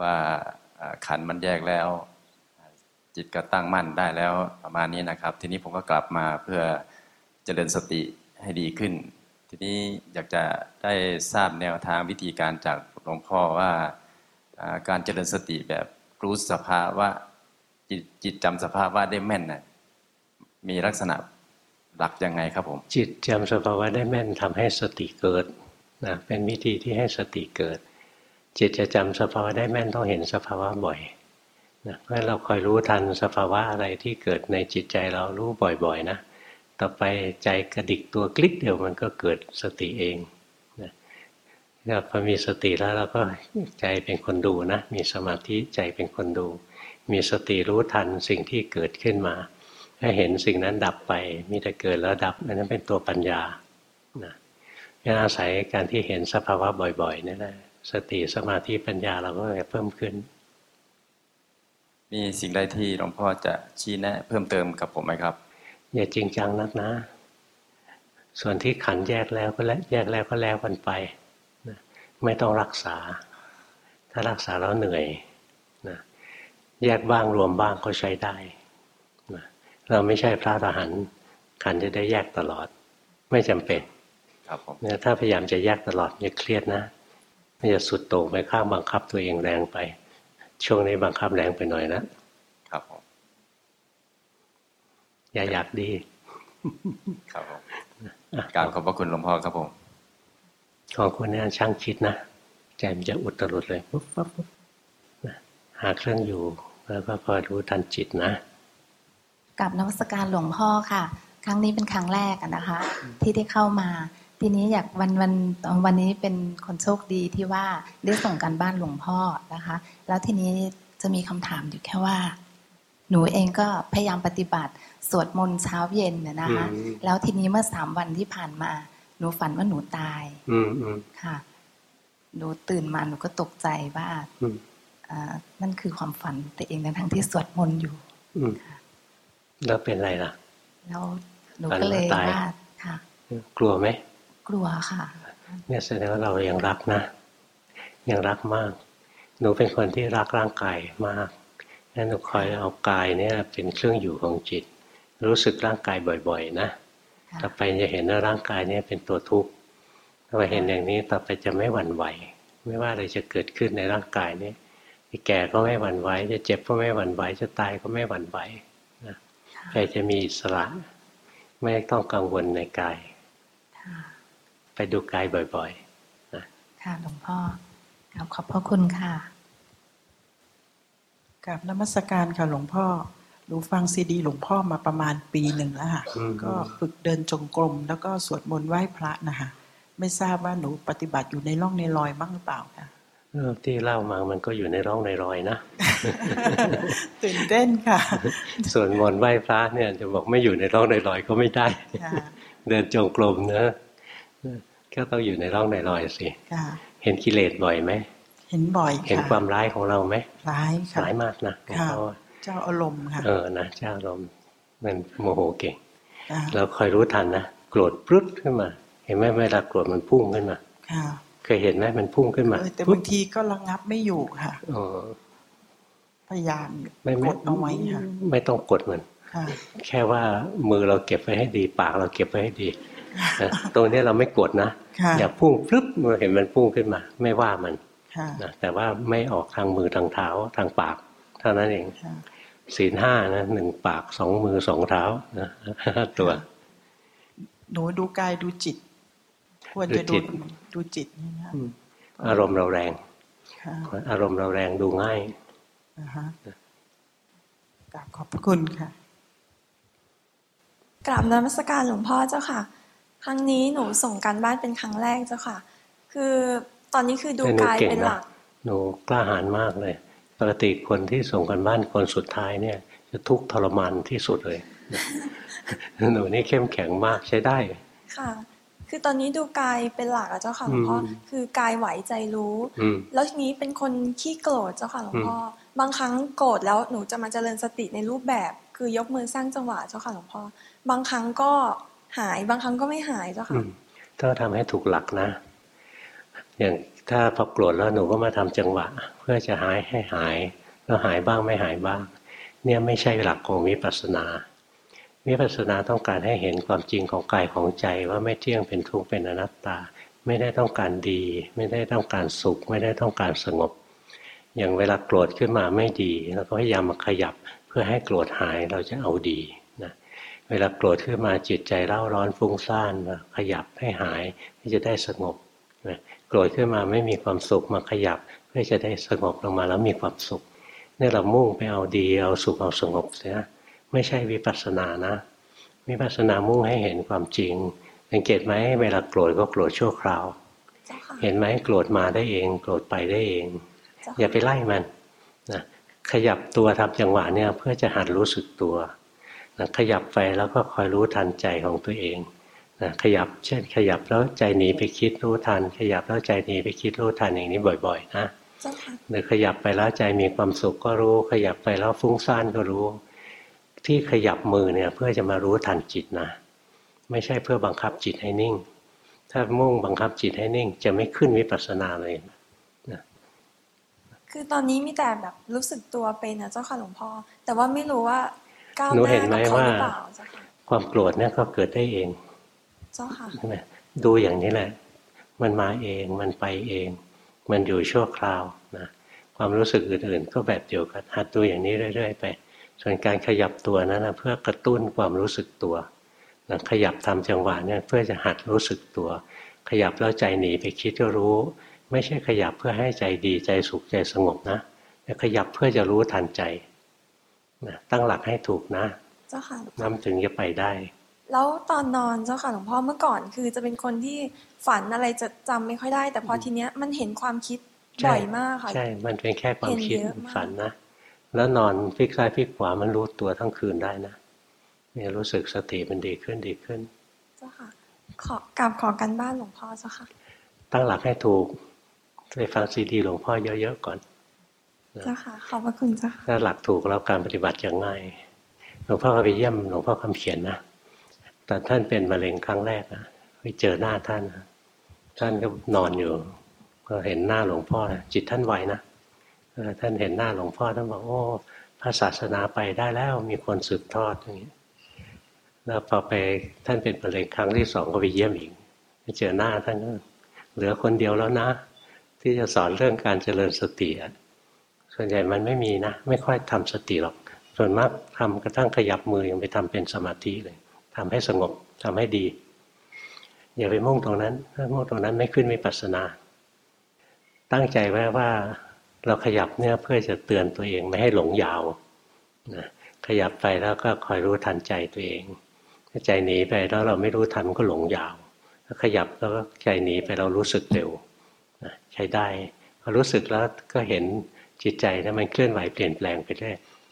S8: ว่า ขันมันแยกแล้ว จิตก็ตั้งมั่นได้แล้วประมาณนี้นะครับ ทีนี้ผมก็กลับมาเพื่อเจริญสติให้ดีขึ้น ทีนี้อยากจะได้ทราบแนวทางวิธีการจากหลวงพ่อว่าการเจริญสติแบบรู้สภาวะจิตจิตจำสภาวะได้แม่นนะมีลักษณะหลักยังไงครับผม
S1: จิตจำสภาวะได้แม่นทำให้สติเกิดนะเป็นวิธีที่ให้สติเกิด จิตจะจำสภาวะได้แม่นต้องเห็นสภาวะบ่อยนะเพราะเราคอยรู้ทันสภาวะอะไรที่เกิดในจิตใจเรารู้บ่อยๆนะต่อไปใจกระดิกตัวคลิกเดียวมันก็เกิดสติเองนะพอมีสติแล้วเราก็ใจเป็นคนดูนะ มีสมาธิใจเป็นคนดู มีสติรู้ทันสิ่งที่เกิดขึ้นมาให้เห็นสิ่งนั้นดับไป มีแต่เกิดแล้วดับอันนั้นเป็นตัวปัญญานะอาศัยการที่เห็นสภาวะบ่อยๆนี่แหละ สติสมาธิปัญญาเราก็จะเพิ่มขึ้น
S8: มีสิ่งใดที่หลวงพ่อจะชี้แนะ เพิ่มเติมกับผมไหมครับ
S1: อย่าจริงจังนักนะ ส่วนที่ขันแยกแล้วก็แล้วแยกแล้วก็แล้วกันไปนะไม่ต้องรักษา ถ้ารักษาแล้วเหนื่อยนะแยกบ้างรวมบ้างก็ใช้ได้นะเราไม่ใช่พระอรหันต์ขันจะได้แยกตลอด ไม่จำเป็น
S8: ครับผม
S1: ถ้าพยายามจะแยกตลอดจะเครียดนะ ไม่จะสุดโต่งไปข้างบังคับตัวเองแรงไป ช่วงนี้บังคับแรงไปหน่อยนะครับผมอย่าอยากดี
S8: ครับผมการขอบพระคุณหลวงพ่อครับผม
S1: ของคุณนี่ช่างคิดนะใจมันจะอุดตลุดเลยปุ๊บปั๊บปุ๊บหาเครื่องอยู่แล้วก็คอยรู้ทันจิตนะ
S3: กับนวัตการหลวงพ่อค่ะ ครั้งนี้เป็นครั้งแรกนะคะ ที่ได้เข้ามา ทีนี้อยากวันวันวันนี้เป็นคนโชคดีที่ว่าได้ส่งกันบ้านหลวงพ่อนะคะ แล้วทีนี้จะมีคำถามอยู่แค่ว่า หนูเองก็พยายามปฏิบัติ สวดมนต์เช้าเย็นนะคะ แล้วทีนี้เมื่อสามวันที่ผ่านมา หนูฝันว่าหนูตายค่ะ
S9: หนูตื่นมาหนูก็ตกใจว่าอ่านั่นคือความฝันแต่เองในทั้งที่สวดมนต์อยู่
S1: แล้วเป็นไรล่ะ
S9: แล้วหนูก็เลยว่าค่ะ
S1: กลัวไหม
S9: กลัวค่ะ
S1: เนี่ยแสดงว่าเรายังรักนะ ยังรักมาก หนูเป็นคนที่รักร่างกายมากงั้นหนูคอยเอากายเนี่ยเป็นเครื่องอยู่ของจิต รู้สึกร่างกายบ่อยๆ นะ ต่อไปจะเห็นว่าร่างกายเนี่ยเป็นตัวทุกข์ถ้าเห็นอย่างนี้ต่อไปจะไม่หวั่นไหว ไม่ว่าอะไรจะเกิดขึ้นในร่างกายนี้จะแก่ก็ไม่หวั่นไหว จะเจ็บก็ไม่หวั่นไหว จะตายก็ไม่หวั่นไหวนะใจจะมีอิสระ ไม่ต้องกังวลในกาย ไปดูกายบ่อยๆนะ
S9: ค่ะหลวงพ่อขอบพระคุณค่ะ
S10: กับนมัสการค่ะหลวงพ่อหนูฟังซีดี หลวงพ่อมาประมาณปีหนึ่งแล้วค่ะ ก็ฝึกเดินจงกรม แล้วก็สวดมนต์ไหว้พระนะคะไม่ทราบว่าหนูปฏิบัติอยู่ในร่องในรอยบ้างหรือเปล่าค่ะ
S1: ที่เล่ามามันก็อยู่ในร่องในรอยนะ
S10: ตื่นเต้นค่ะ
S1: ส่วนมนต์ไหว้พระเนี่ยจะบอกไม่อยู่ในร่องในรอยก็ไม่ได้ เดินจงกรมเนะ ก็ต้องอยู่ในร่องในรอยสิเห็นกิเลสบ่อยไหม
S10: เห็นบ่อยค่ะ
S1: เห็นความร้ายของเราไหม
S10: ร้ายค่ะ
S1: ร้ายมากนะ
S10: ค่ะเจ้าอารมณ์ค่ะ
S1: เออนะเจ้าอารมณ์มันโมโหเก่งเราคอยรู้ทันนะโกรธปรุดขึ้นมา เห็นไหมเวลาโกรธมันพุ่งขึ้นมาค่ะเคยเห็นไหมมันพุ่งขึ้นมา
S10: แต่บางทีก็ระงับไม่อยู่ค่ะอพยายามกดเอาไว้ค่ะ
S1: ไม่ต้องกดมันแค่ว่ามือเราเก็บไว้ให้ดี ปากเราเก็บไว้ให้ดีตรงนี้เราไม่กดนะ อย่าพุ่งพลึบเมื่อเห็นมันพุ่งขึ้นมา ไม่ว่ามันนะแต่ว่าไม่ออกทางมือทางเท้าทางปาก เท่านั้นเองศีลห้านะหนึ่งปากสองมือสองเท้านะตัว
S10: หนูดูกายดูจิต ควรจะดูดูจิตนี่นะ
S1: อารมณ์เราแรง อารมณ์เราแรงดูง่าย
S10: กราบขอบพระคุณค่ะ
S11: กราบนมัสการหลวงพ่อเจ้าค่ะ ครั้งนี้หนูส่งการบ้านเป็นครั้งแรกเจ้าค่ะ คือตอนนี้คือดูกายเป็นหลัก
S1: หนูกล้าหาญมากเลย ปกติคนที่ส่งกันบ้านคนสุดท้ายเนี่ย จะทุกข์ทรมานที่สุดเลย หนูนี่เข้มแข็งมากใช้ได้
S11: ค่ะ คือตอนนี้ดูกายเป็นหลักอะเจ้าค่ะหลวงพ่อ คือกายไหวใจรู้ แล้วทีนี้เป็นคนขี้โกรธเจ้าค่ะหลวงพ่อ บางครั้งโกรธแล้วหนูจะมาเจริญสติในรูปแบบ คือยกมือสร้างจังหวะเจ้าค่ะหลวงพ่อ บางครั้งก็ หายบางครั้งก็ไม่หายเจ้าค่ะ
S1: ถ้าทำให้ถูกหลักนะ อย่างถ้าพอโกรธแล้วหนูก็มาทำจังหวะ เพื่อจะหายให้หายแล้วหายบ้างไม่หายบ้าง เนี่ยไม่ใช่หลักของวิปัสสนาวิปัสสนาต้องการให้เห็นความจริงของกายของใจว่าไม่เที่ยงเป็นทุกข์เป็นอนัตตา ไม่ได้ต้องการดี ไม่ได้ต้องการสุข ไม่ได้ต้องการสงบ อย่างเวลาโกรธขึ้นมาไม่ดีเราก็พยายามมาขยับเพื่อให้โกรธหายเราจะเอาดี เวลาโกรธขึ้นมาจิตใจเล่าร้อนฟุ้งซ่านขยับให้หายจะได้สงบนะโกรธขึ้นมาไม่มีความสุขมาขยับ เพื่อจะได้สงบลงมาแล้วมีความสุขนี่เรามุ่งไปเอาดีเอาสุขเอาสงบเสียไม่ใช่วิปัสสนานะวิปัสสนามุ่งให้เห็นความจริง สังเกตไหมเวลาโกรธก็โกรธชั่วคราว เห็นไหมโกรธมาได้เอง โกรธไปได้เอง อย่าไปไล่มันนะขยับตัวทำจังหวะเนี่ยเพื่อจะหัดรู้สึกตัว นะขยับไปแล้วก็คอยรู้ทันใจของตัวเองนะขยับเช่นขยับแล้วใจหนีไปคิดรู้ทัน ขยับแล้วใจหนีไปคิดรู้ทันอย่างนี้บ่อย ๆ นะหรือขยับไปแล้วใจมีความสุขก็รู้ ขยับไปแล้วฟุ้งซ่านก็รู้ ที่ขยับมือเนี่ยเพื่อจะมารู้ทันจิตนะ ไม่ใช่เพื่อบังคับจิตให้นิ่ง ถ้ามุ่งบังคับจิตให้นิ่ง จะไม่ขึ้นวิปัสสนาเลยนะ
S11: คือตอนนี้มีแต่แบบรู้สึกตัวเป็นนะเจ้าค่ะหลวงพ่อแต่ว่าไม่รู้ว่าก้าว หน้ากับเขาหรือเปล่าเจ้าค่ะ
S1: ความโกรธเนี่ยก็เกิดได้เอง
S11: เจ้าค่ะ
S1: ดูอย่างนี้แหละ มันมาเองมันไปเอง มันอยู่ชั่วคราวนะความรู้สึกอื่นๆ ก็แบบเดียวกันหัดดูอย่างนี้เรื่อยๆไปส่วนการขยับตัวนั้นนะเพื่อกระตุ้นความรู้สึกตัวนะขยับทำจังหวะเนี่ยเพื่อจะหัดรู้สึกตัว ขยับแล้วใจหนีไปคิดก็รู้ ไม่ใช่ขยับเพื่อให้ใจดีใจสุขใจสงบนะแต่ขยับเพื่อจะรู้ทันใจนะ ตั้งหลักให้ถูกนะ
S11: เจ้าค่ะ
S1: น้ำถึงจะไปได้
S11: แล้วตอนนอนเจ้าค่ะหลวงพ่อเมื่อก่อนคือจะเป็นคนที่ฝันอะไรจะจำไม่ค่อยได้ แต่พอทีเนี้ยมันเห็นความคิดบ่อยมากค่ะ
S1: ใช่ มันเป็นแค่ความคิดฝันนะ แล้วนอนพลิกซ้ายพลิกขวามันรู้ตัวทั้งคืนได้นะเนี่ยรู้สึกสติมันดีขึ้นดีขึ้น
S11: เจ้าค่ะ ขอกลับขอกันบ้านหลวงพ่อเจ้าค่ะ
S1: ตั้งหลักให้ถูกไปฟังซีดีหลวงพ่อเยอะๆก่อน
S11: เจ้าค่ะขอบพระคุณเจ้า
S1: ถ้าหลักถูกแล้วการปฏิบัติจะง่ายหลวงพ่อก็ไปเยี่ยมหลวงพ่อคำเขียนนะแต่ท่านเป็นมะเร็งครั้งแรกนะไปเจอหน้าท่านท่านก็นอนอยู่ ก็เห็นหน้าหลวงพ่อจิตท่านไวนะท่านเห็นหน้าหลวงพ่อท่านบอกโอ้พระศาสนาไปได้แล้วมีคนสืบทอดอย่างนี้แล้วพอไปท่านเป็นมะเร็งครั้งที่สองก็ไปเยี่ยมอีกเจอหน้าท่านก็เหลือคนเดียวแล้วนะ ที่จะสอนเรื่องการเจริญสติ ส่วนใหญ่มันไม่มีนะ ไม่ค่อยทำสติหรอก ส่วนมากทำกระทั่งขยับมือยังไปทำเป็นสมาธิเลยทำให้สงบทำให้ดี อย่าไปมุ่งตรงนั้นถ้ามุ่งตรงนั้นไม่ขึ้นไม่ปัสนา ตั้งใจไว้ว่าเราขยับเนี่ยเพื่อจะเตือนตัวเองไม่ให้หลงยาวนะขยับไปแล้วก็คอยรู้ทันใจตัวเอง ถ้าใจหนีไปแล้วเราไม่รู้ทันก็หลงยาวถ้าขยับแล้วก็ใจหนีไปเรารู้สึกเร็วนะใช้ได้พอรู้สึกแล้วก็เห็น จิตใจนะมันเคลื่อนไหวเปลี่ยนแปลงไปได้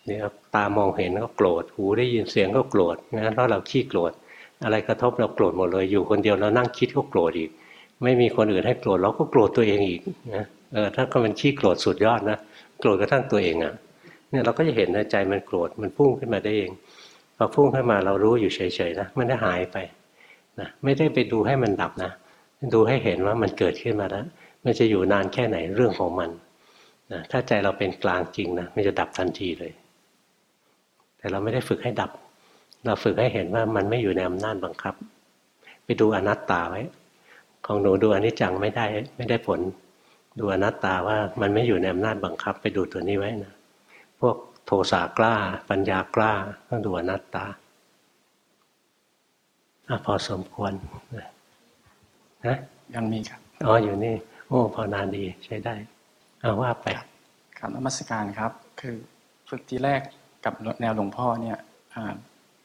S1: นี่ตามองเห็นก็โกรธหูได้ยินเสียงก็โกรธงั้นเพราะเราขี้โกรธอะไรกระทบเราโกรธหมดเลยอยู่คนเดียวเรานั่งคิดก็โกรธอีก ไม่มีคนอื่นให้โกรธเราก็โกรธตัวเองอีกนะเออถ้าก็เป็นขี้โกรธสุดยอดนะโกรธกระทั่งตัวเองอะ่ะเนี่ยเราก็จะเห็นนะใจมันโกรธมันพุ่งขึ้นมาได้เองพอพุ่งขึ้นมาเรารู้อยู่เฉยๆนะมันได้หายไปนะไม่ได้ไปดูให้มันดับนะ ดูให้เห็นว่ามันเกิดขึ้นมาแล้วมันจะอยู่นานแค่ไหนเรื่องของมัน นะถ้าใจเราเป็นกลางจริงนะมันจะดับทันทีเลย แต่เราไม่ได้ฝึกให้ดับ เราฝึกให้เห็นว่ามันไม่อยู่ในอำนาจบังคับ ไปดูอนัตตาไว้ ของหนูดูอนิจจังไม่ได้ไม่ได้ผล ดูอนัตตาว่ามันไม่อยู่ในอำนาจบังคับ ไปดูตัวนี้ไว้นะพวกโทสะกล้า ปัญญากล้าต้องดูอนัตตาอพอสมควรนะ
S12: ยังมีครับ
S1: อ๋ออยู่นี่ โอ้พอนานดีใช้ได้ เอาว่าไป
S12: ครับนมัสการครับ คือฝึกทีแรกกับแนวหลวงพ่อเนี่ย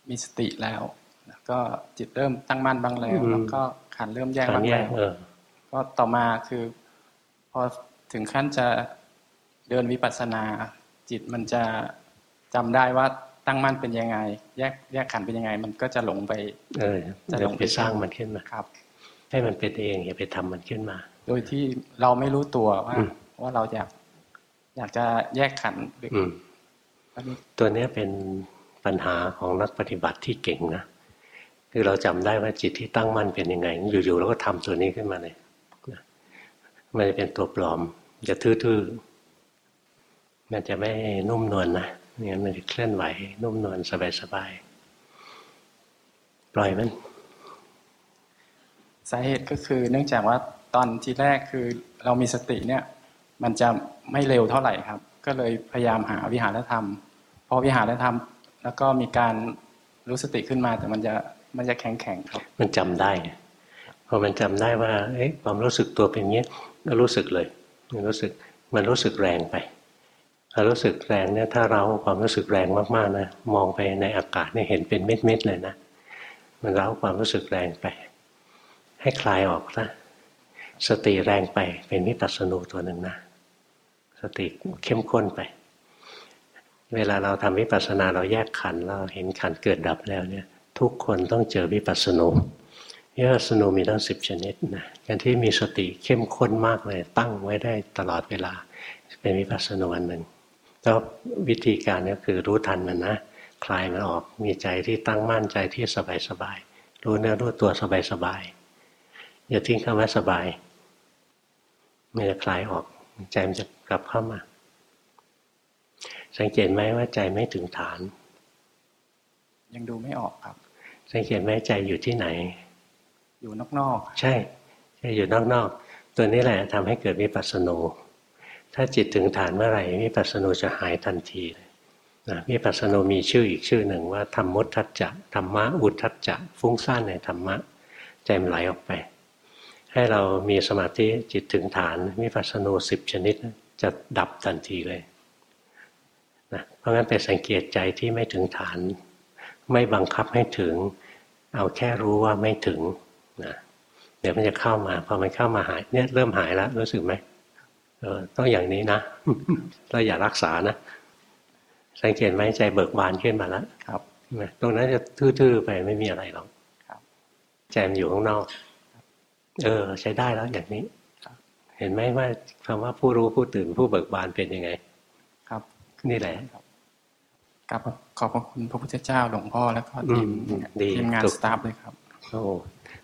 S12: มีสติแล้ว แล้วก็จิตเริ่มตั้งมั่นบ้างแล้ว แล้วก็ขันเริ่มแยกบ้างแล้วก็ต่อมาคือ พอถึงขั้นจะเดินวิปัสสนา จิตมันจะจำได้ว่าตั้งมั่นเป็นยังไง แยกแยกขันเป็นยังไง มันก็จะหลงไป
S1: เออจะหลงไปสร้างมันขึ้นมา
S12: ครับ
S1: ให้มันเป็นเองอย่าไปทำมันขึ้นมา
S12: โดยที่เราไม่รู้ตัวว่า ว่าเราอยากอยากจะแยกขัน
S1: ตัวนี้เป็นปัญหาของนักปฏิบัติที่เก่งนะคือเราจำได้ว่าจิตที่ตั้งมั่นเป็นยังไง อยู่ๆเราก็ทำตัวนี้ขึ้นมาเลยมันจะเป็นตัวปลอม จะทื่อๆมันจะไม่นุ่มนวลนนะเนี่ยมันจะเคลื่อนไหว นุ่มนวลสบายๆปล่อยมัน
S12: สาเหตุก็คือเนื่องจากว่าตอนที่แรกคือเรามีสติเนี่ย มันจะไม่เร็วเท่าไหร่ครับ ก็เลยพยายามหาวิหารธรรม พอวิหารธรรม แล้วก็มีการรู้สติขึ้นมาแต่มันจะมันจะแข็งแข็งครับ
S1: มันจำได้พอมันจำได้ว่าเอ๊ะความรู้สึกตัวเป็นอย่างนี้ก็รู้สึกเลยมันรู้สึกมันรู้สึกแรงไปถ้ารู้สึกแรงเนี่ยถ้าเราความรู้สึกแรงมากๆนะมองไปในอากาศเนี่ยเห็นเป็นเม็ดๆเลยนะมันเร้าความรู้สึกแรงไป ให้คลายออกนะสติแรงไปเป็นวิปัสสนูตัวหนึ่งนะ ติเข้มข้นไป เวลาเราทำวิปัสสนาเราแยกขันเราเห็นขันเกิดดับแล้วเนี่ยทุกคนต้องเจอวิปัสสนูวิปัสสนูมีตั้งสิบชนิดนะการที่มีสติเข้มข้นมากเลยตั้งไว้ได้ตลอดเวลา เป็นวิปัสสนูอันหนึ่งแล้ววิธีการก็คือรู้ทันมันนะคลายมันออกมีใจที่ตั้งมั่นใจที่สบายสบายรู้เนื้อรู้ตัวสบายสบายอย่าทิ้งคำว่าสบายมันจะคลายออก ใจมันจะกลับเข้ามา สังเกตไหมว่าใจไม่ถึงฐาน
S12: ยังดูไม่ออกครับ
S1: สังเกตไหมใจอยู่ที่ไหน
S12: อยู่นอก
S1: ๆใช่ใช่อยู่นอกๆตัวนี้แหละทำให้เกิดวิปัสสนูถ้าจิตถึงฐานเมื่อไหร่วิปัสสนูจะหายทันทีเลยนะวิปัสสนูมีชื่ออีกชื่อหนึ่งว่าธรรมุทัจจะธรรมะอุทัจจะฟุ้งซ่านในธรรมะ ใจมันไหลออกไป ให้เรามีสมาธิจิตถึงฐานวิปัสสนูสิบชนิด จะดับทันทีเลยนะเพราะงั้นไปสังเกตใจที่ไม่ถึงฐาน ไม่บังคับให้ถึง เอาแค่รู้ว่าไม่ถึงนะเดี๋ยวมันจะเข้ามาพอมันเข้ามาหายเนี่ยเริ่มหายแล้วรู้สึกไหมเออต้องอย่างนี้นะเราอย่ารักษานะ สังเกตไหมใจเบิกบานขึ้นมาแล้วครับตรงนั้นจะทื่อๆไปไม่มีอะไรหรอกใจมันอยู่ข้างนอก เออ ใช้ได้แล้วอย่างนี้เห็นไหมว่าคำว่าผู้รู้ผู้ตื่นผู้เบิกบานเป็นยังไง
S12: ครับ
S1: นี่แหละ
S12: กับขอบพระคุณพระพุทธเจ้าหลวงพ่อแล้วก็ทีมทีมงานสตาฟเลยครับ
S1: โอ้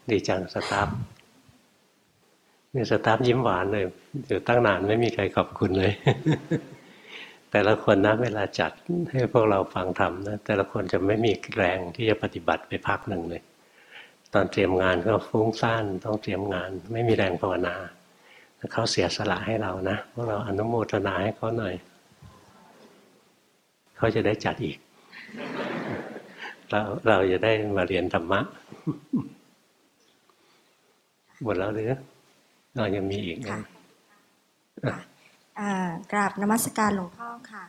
S1: ดีจังสตาฟนี่สตาฟยิ้มหวานเลยอยู่ตั้งนานไม่มีใครขอบคุณเลย แต่ละคนนะเวลาจัดให้พวกเราฟังธรรมนะแต่ละคนจะไม่มีแรงที่จะปฏิบัติไปพักหนึ่งเลย ตอนเตรียมงานก็ฟุ้งซ่านต้องเตรียมงาน ไม่มีแรงภาวนาเขาเสียสละให้เรานะพวกเราอนุโมทนาให้เขาหน่อย เขาจะได้จัดอีก เราเราจะได้มาเรียนธรรมะหมดแล้วหรือเรายังมีอีกนะ
S13: กราบนมัสการหลวงพ่อค่ะ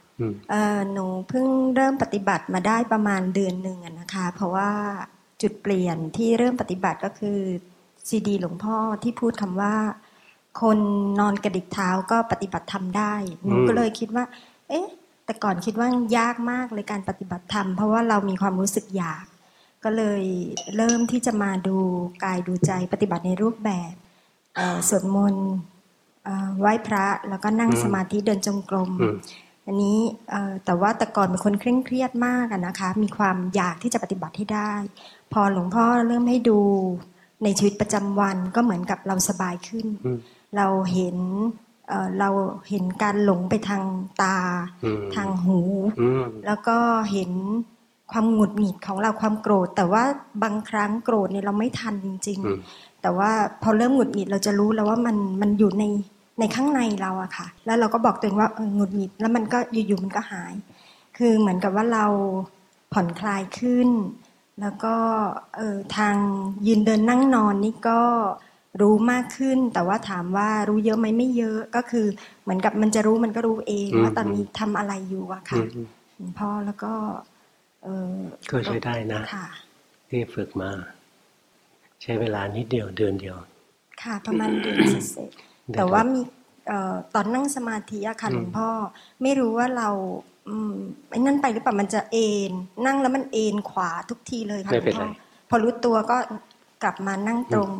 S13: หนูเพิ่งเริ่มปฏิบัติมาได้ประมาณเดือนหนึ่งนะคะ เพราะว่า จุดเปลี่ยนที่เริ่มปฏิบัติก็คือซีดีหลวงพ่อที่พูดคำว่า คนนอนกระดิกเท้าก็ปฏิบัติทำได้หนูก็เลยคิดว่า เอ๊ะ แต่ก่อนคิดว่ายากมากเลยการปฏิบัติธรรม เพราะว่าเรามีความรู้สึกอยาก ก็เลยเริ่มที่จะมาดูกายดูใจปฏิบัติในรูปแบบสวดมนต์ไหว้พระแล้วก็นั่งสมาธิเดินจงกรมอันนี้แต่ว่าแต่ก่อนเป็นคนเคร่งเครียดมากนะคะ มีความอยากที่จะปฏิบัติให้ได้ พอหลวงพ่อเริ่มให้ดูในชีวิตประจำวันก็เหมือนกับเราสบายขึ้น เราเห็นเราเห็นการหลงไปทางตา ทางหู แล้วก็เห็นความหงุดหงิดของเราความโกรธ แต่ว่าบางครั้งโกรธเนี่ยเราไม่ทันจริง ๆ แต่ว่าพอเริ่มหงุดหงิดเราจะรู้แล้วว่ามันมันอยู่ในในข้างในเราอะค่ะ แล้วเราก็บอกตัวเองว่าหงุดหงิดแล้วมันก็อยู่ๆมันก็หาย คือเหมือนกับว่าเราผ่อนคลายขึ้น แล้วก็เออทางยืนเดินนั่งนอนนี่ก็รู้มากขึ้น แต่ว่าถามว่ารู้เยอะไหมไม่เยอะก็คือ เหมือนกับมันจะรู้มันก็รู้เองว่าตอนนี้ทำอะไรอยู่อะค่ะพ่อแล้วก็เออ
S1: ก็ใช้ได้นะที่ฝึกมา ใช้เวลานิดเดียวเดือนเดียว
S13: ค่ะ ประมาณเดือนเศษแต่ว่ามีตอนนั่งสมาธิอะค่ะหลวงพ่อไม่รู้ว่าเรา ไอ้นั่นไปหรือเปล่ามันจะเอ็นนั่งแล้วมันเอ็นขวาทุกทีเลยค่ะหลวงพ่อพอรู้ตัวก็กลับมานั่งตรง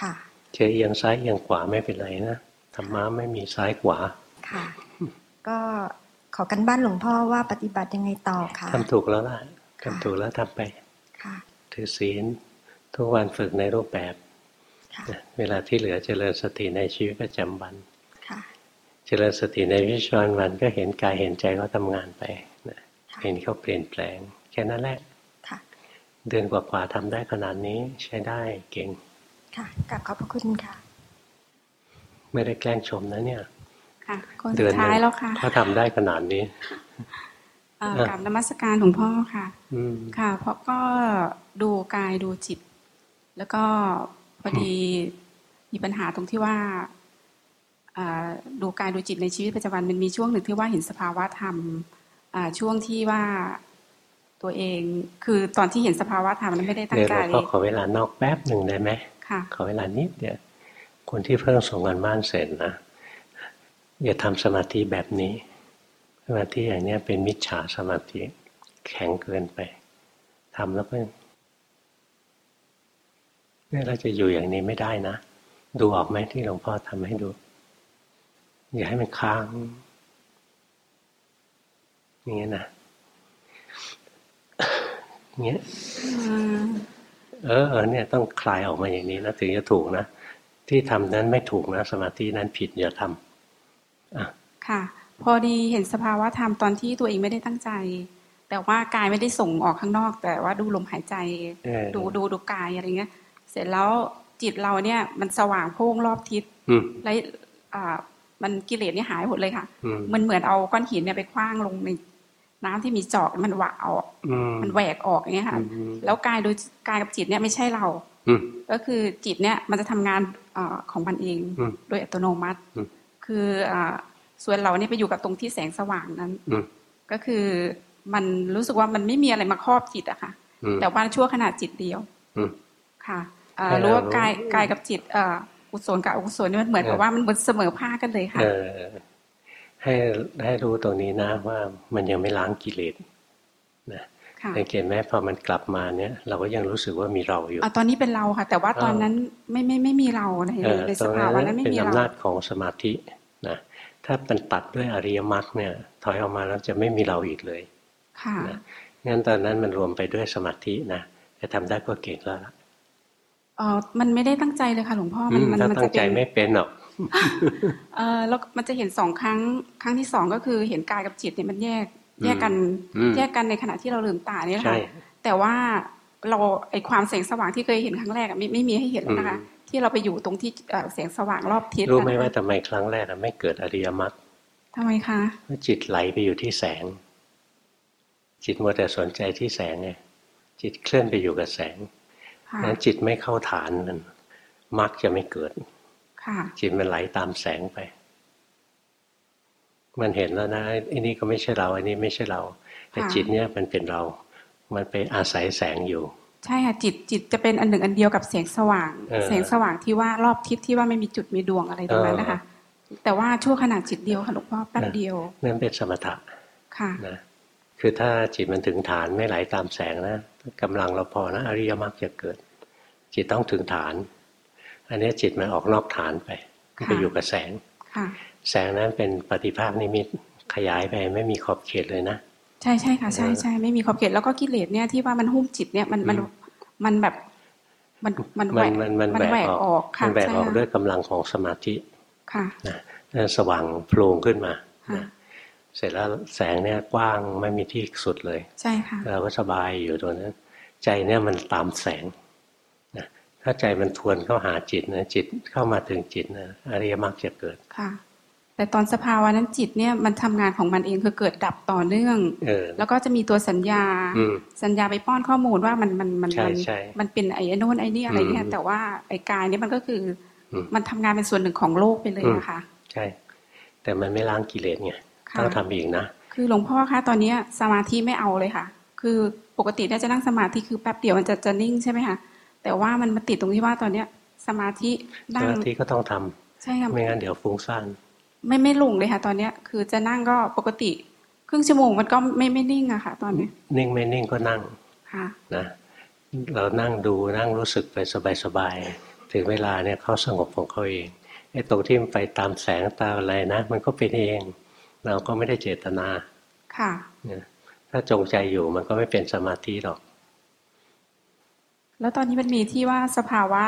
S13: ค่ะ
S1: เชเอียงซ้ายเอียงขวาไม่เป็นไรนะธรรมะไม่มีซ้ายขวา
S13: ค่ะ ก็ขอกันบ้านหลวงพ่อว่าปฏิบัติยังไงต่อค่ะ
S1: ทำถูกแล้วล่ะทำถูกแล้วทำไป
S13: ค่ะ
S1: ถือศีลทุกวันฝึกในรูปแบบ เวลาที่เหลือเจริญสติในชีวิตประจำวันเจริญสติในวิชวันวันก็เห็นกายเห็นใจเขาทางานไปเห็นเขาเปลี่ยนแปลง แค่นั้นแหละเดือนกว่าๆทำได้ขนาดนี้ใช้ได้เก่ง
S13: ค่ะกลับขอบพระคุณค่ะ
S1: ไม่ได้แกล้งชมนะเนี่ย
S4: ค่ะคนสุดท้ายแล้วค่ะ
S1: เขาทำได้ขนาดนี้
S4: กลับนมัสการหลวงพ่อค่ะค่ะ เพราะก็ดูกายดูจิต แล้วก็พอดีมีปัญหาตรงที่ว่า ดูกายดูจิตในชีวิตประจำวันมันมีช่วงหนึ่งที่ว่าเห็นสภาวะธรรมช่วงที่ว่าตัวเอง คือตอนที่เห็นสภาวะธรรมนั้นไม่ได้ตั้งใจ
S1: เดี๋ยวขอเวลานอกแป๊บหนึ่งได้ไหม
S4: ค่ะ
S1: ขอเวลานิดเดียวคนที่เพิ่งส่งงานบ้านเสร็จนะอย่าทำสมาธิแบบนี้ สมาธิอย่างนี้เป็นมิจฉาสมาธิแข็งเกินไปทำแล้วก็เนี่ยเราจะอยู่อย่างนี้ไม่ได้นะ ดูออกไหมที่หลวงพ่อทำให้ดู อย่าให้มันค้าง อย่างเงี้ยนะเงี้ยเออเออเนี่ยต้องคลายออกมาอย่างนี้นะถึงจะถูกนะ ที่ทำนั้นไม่ถูกนะ สมาธินั้นผิดอย่าทำอะ
S4: ค่ะ พอดีเห็นสภาวะธรรมตอนที่ตัวเองไม่ได้ตั้งใจ แต่ว่ากายไม่ได้ส่งออกข้างนอก แต่ว่าดูลมหายใจ ดูดูดูกายอะไรเงี้ย เสร็จแล้วจิตเราเนี่ยมันสว่างโพ่งรอบทิศแล้วอ่า มันกิเลสนี่หายหมดเลยค่ะ มันเหมือนเอาก้อนหินเนี่ยไปคว้างลงในน้ำที่มีจอกมันหวาออกมันแหวกออกอย่างเงี้ยค่ะ แล้วกายโดยกายกับจิตเนี่ยไม่ใช่เราก็คือจิตเนี่ยมันจะทำงานอของมันเองโดยอัตโนมัติ คืออส่วนเราเนี่ยไปอยู่กับตรงที่แสงสว่างนั้นก็คือมันรู้สึกว่ามันไม่มีอะไรมาครอบจิตอะค่ะ แต่ว่าชั่วขนาดจิตเดียวค่ะรู้ว่ากายกายกับจิต กุศลกับอกุศลนี่มันเหมือนกับว่ามันเหมือนเสมอภาคกันเลยค่ะ
S1: ให้ให้รู้ตรงนี้นะว่ามันยังไม่ล้างกิเลสนะสังเกตไหมพอมันกลับมาเนี่ย เราก็ยังรู้สึกว่ามีเราอยู่
S4: ตอนนี้เป็นเราค่ะ แต่ว่าตอนนั้นไม่ไม่ไม่มีเราในในสภาวะนั้นไม่มีเราเป็น
S1: อำนาจของสมาธินะถ้าเป็นตัดด้วยอริยมรรคเนี่ย ถอยออกมาแล้วจะไม่มีเราอีกเลย
S4: ค่ะ
S1: งั้นตอนนั้นมันรวมไปด้วยสมาธินะจะทำได้ก็เก่งแล้วล่ะ
S4: อ๋อมันไม่ได้ตั้งใจเลยค่ะ หลวงพ่อ
S1: มันมันตั้งใจไม่เป็นหรอก
S4: เออแล้วมันจะเห็นสองครั้งครั้งที่สองก็คือเห็นกายกับจิตเนี่ยมันแยก แยกกันแยกกันในขณะที่เราลืมตาเนี่ยค่ะแต่ว่าเราไอความแสงสว่างที่เคยเห็นครั้งแรกไม่ไม่มีให้เห็นแล้วนะคะ ที่เราไปอยู่ตรงที่แสงสว่างรอบทิศ
S1: รู้ไหมว่าทำไมครั้งแรกไม่เกิดอริยมรรค
S4: ทำไมคะ
S1: เพราะจิตไหลไปอยู่ที่แสง จิตมัวแต่สนใจที่แสงไงจิตเคลื่อนไปอยู่กับแสง นั้นจิตไม่เข้าฐานมันมรรคจะไม่เกิดจิตมันไหลตามแสงไป มันเห็นแล้วนะอันนี้ก็ไม่ใช่เรา อันนี้ไม่ใช่เรา แต่จิตเนี่ยมันเป็นเรา มันไปอาศัยแสงอยู่
S4: ใช่ค่ะจิตจิตจะเป็นอันหนึ่งอันเดียวกับแสงสว่าง แสงสว่างที่ว่ารอบทิศที่ว่าไม่มีจุดมีดวงอะไรตรงนั้นนะคะ แต่ว่าชั่วขนาดจิตเดียวค่ะหลวงพ่อแป๊บเดียว
S1: นั่นเป็นสมถะ
S4: ค่ะ
S1: นะคือถ้าจิตมันถึงฐานไม่ไหลตามแสงนะ กำลังเราพอนะอริยมรรคจะเกิด จิตต้องถึงฐาน อันนี้จิตมันออกนอกฐานไปไปอยู่กับแสงแสงนั้นเป็นปฏิภาคนิมิตขยายไปไม่มีขอบเขตเลยนะ
S4: ใช่ใช่ค่ะใช่ใช่ไม่มีขอบเขตแล้วก็กิเลสเนี่ยที่ว่ามันหุ้มจิตเนี่ยมันมันมันแบบมันมันแหวก
S1: มันแหวกออกมันแหวกออกด้วยกำลังของสมาธิ
S4: ค่ะ
S1: นะสว่างโพลงขึ้นมา เสร็จแล้วแสงเนี่ยกว้างไม่มีที่สุดเลย
S4: ใช่ค่ะ
S1: เราก็สบายอยู่ตัวนั้น ใจเนี่ยมันตามแสงถ้าใจมันทวนเข้าหาจิตนะจิตเข้ามาถึงจิตนะอริยมรรคจะเกิด
S4: ค่ะ แต่ตอนสภาวะนั้นจิตเนี่ยมันทำงานของมันเองคือเกิดดับต่อเนื่องแล้วก็จะมีตัวสัญญา สัญญาไปป้อนข้อมูลว่ามันมันมันมันมันเป็นไอ้โน่นไอ้นี่อะไรเนี่ยแต่ว่าไอ้กายเนี่ยมันก็คือมันทำงานเป็นส่วนหนึ่งของโลกไปเลยนะคะ
S1: ใช่ แต่มันไม่ล้างกิเลสไง ต้องทำอีกนะ
S4: คือหลวงพ่อคะตอนนี้สมาธิไม่เอาเลยค่ะ คือปกติเนี่ยจะนั่งสมาธิคือแป๊บเดียวมันจะจะนิ่งใช่ไหมคะแต่ว่ามันมาติดตรงที่ว่าตอนเนี้ย สมาธิ
S1: นั่งสมาธิก็ต้องทำ
S4: ใช่ค่ะ
S1: ไม่งั้นเดี๋ยวฟุ้งซ่าน
S4: ไม่ไม่ลงเลยค่ะ ตอนเนี้ยคือจะนั่งก็ปกติ ครึ่งชั่วโมงมันก็ไม่ไม่นิ่งอะค่ะ ตอนนี้
S1: นิ่งไม่นิ่งก็นั่ง
S4: ค่ะ
S1: นะเรานั่งดูนั่งรู้สึกไปสบายๆถึงเวลาเนี่ยเขาสงบของเขาเองไอ้ตรงที่มันไปตามแสงตาอะไรนะ มันก็เป็นเอง เราก็ไม่ได้เจตนา
S4: ค่ะ
S1: ถ้าจงใจอยู่มันก็ไม่เป็นสมาธิหรอก
S4: แล้วตอนนี้มันมีที่ว่าสภาวะ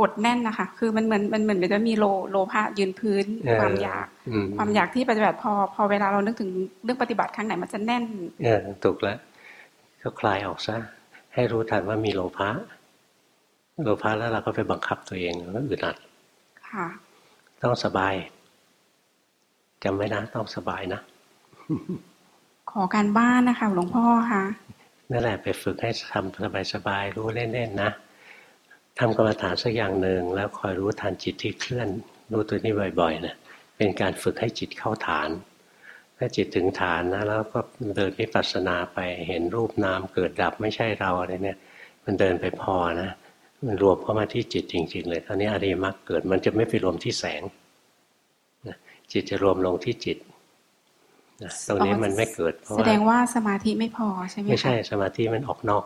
S4: กดแน่นนะคะ คือมันเหมือนมันเหมือนมันจะมีโลโลภะยืนพื้นความอยาก ความอยากที่ปฏิบัติพอ พอเวลาเรานึกถึงเรื่องปฏิบัติครั้งไหนมันจะแน่น
S1: เออถูกแล้ว ก็คลายออกซะ ให้รู้ทันว่ามีโลภะ โลภะแล้วเราก็ไปบังคับตัวเองแล้วอึดอัด
S4: ค่ะ
S1: ต้องสบาย จำไว้นะต้องสบายนะ
S4: ขอการบ้านนะคะ หลวงพ่อค่ะ
S1: นั่นแหละไปฝึกให้ทำสบายๆรู้เล่นๆนะทำกรรมฐานสักอย่างหนึ่งแล้วคอยรู้ทันจิตที่เคลื่อน รู้ตัวนี้บ่อยๆนะเป็นการฝึกให้จิตเข้าฐาน ถ้าจิตถึงฐานนะแล้วก็เดินวิปัสสนาไปเห็นรูปนามเกิดดับไม่ใช่เราอะไรเนี่ย มันเดินไปพอนะ มันรวมเข้ามาที่จิตจริง ๆ เลยตอนนี้อริยมรรคเกิดมันจะไม่ไปรวมที่แสง จิตจะรวมลงที่จิตตรงนี้มันไม่เกิด
S4: แสดงว่าสมาธิไม่พอใช่ไหม
S1: ไม่ใช่ สมาธิมันออกนอก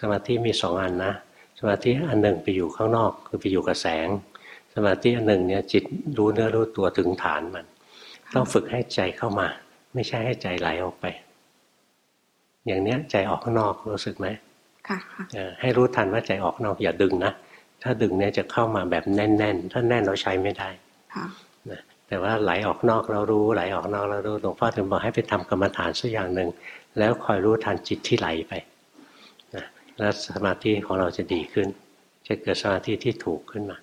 S1: สมาธิมีสองอันนะสมาธิอันหนึ่งไปอยู่ข้างนอก คือไปอยู่กับแสง สมาธิอันหนึ่งเนี่ยจิตรู้เนื้อรู้ตัวถึงฐานมัน ต้องฝึกให้ใจเข้ามา ไม่ใช่ให้ใจไหลออกไป อย่างเนี้ยใจออกข้างนอกรู้สึกไหม
S4: ค่ะ
S1: ให้รู้ทันว่าใจออกนอกอย่าดึงนะถ้าดึงเนี่ยจะเข้ามาแบบแน่น ๆ ถ้าแน่นเราใช้ไม่ได้
S4: ค่ะ
S1: แต่ว่าไหลออกนอกเรารู้ไหลออกนอกเรารู้หลวงพ่อถึงบอกให้ไปทำกรรมฐานสักอย่างหนึ่งแล้วคอยรู้ทันจิตที่ไหลไปนะแล้วสมาธิของเราจะดีขึ้น จะเกิดสมาธิที่ถูกขึ้นมา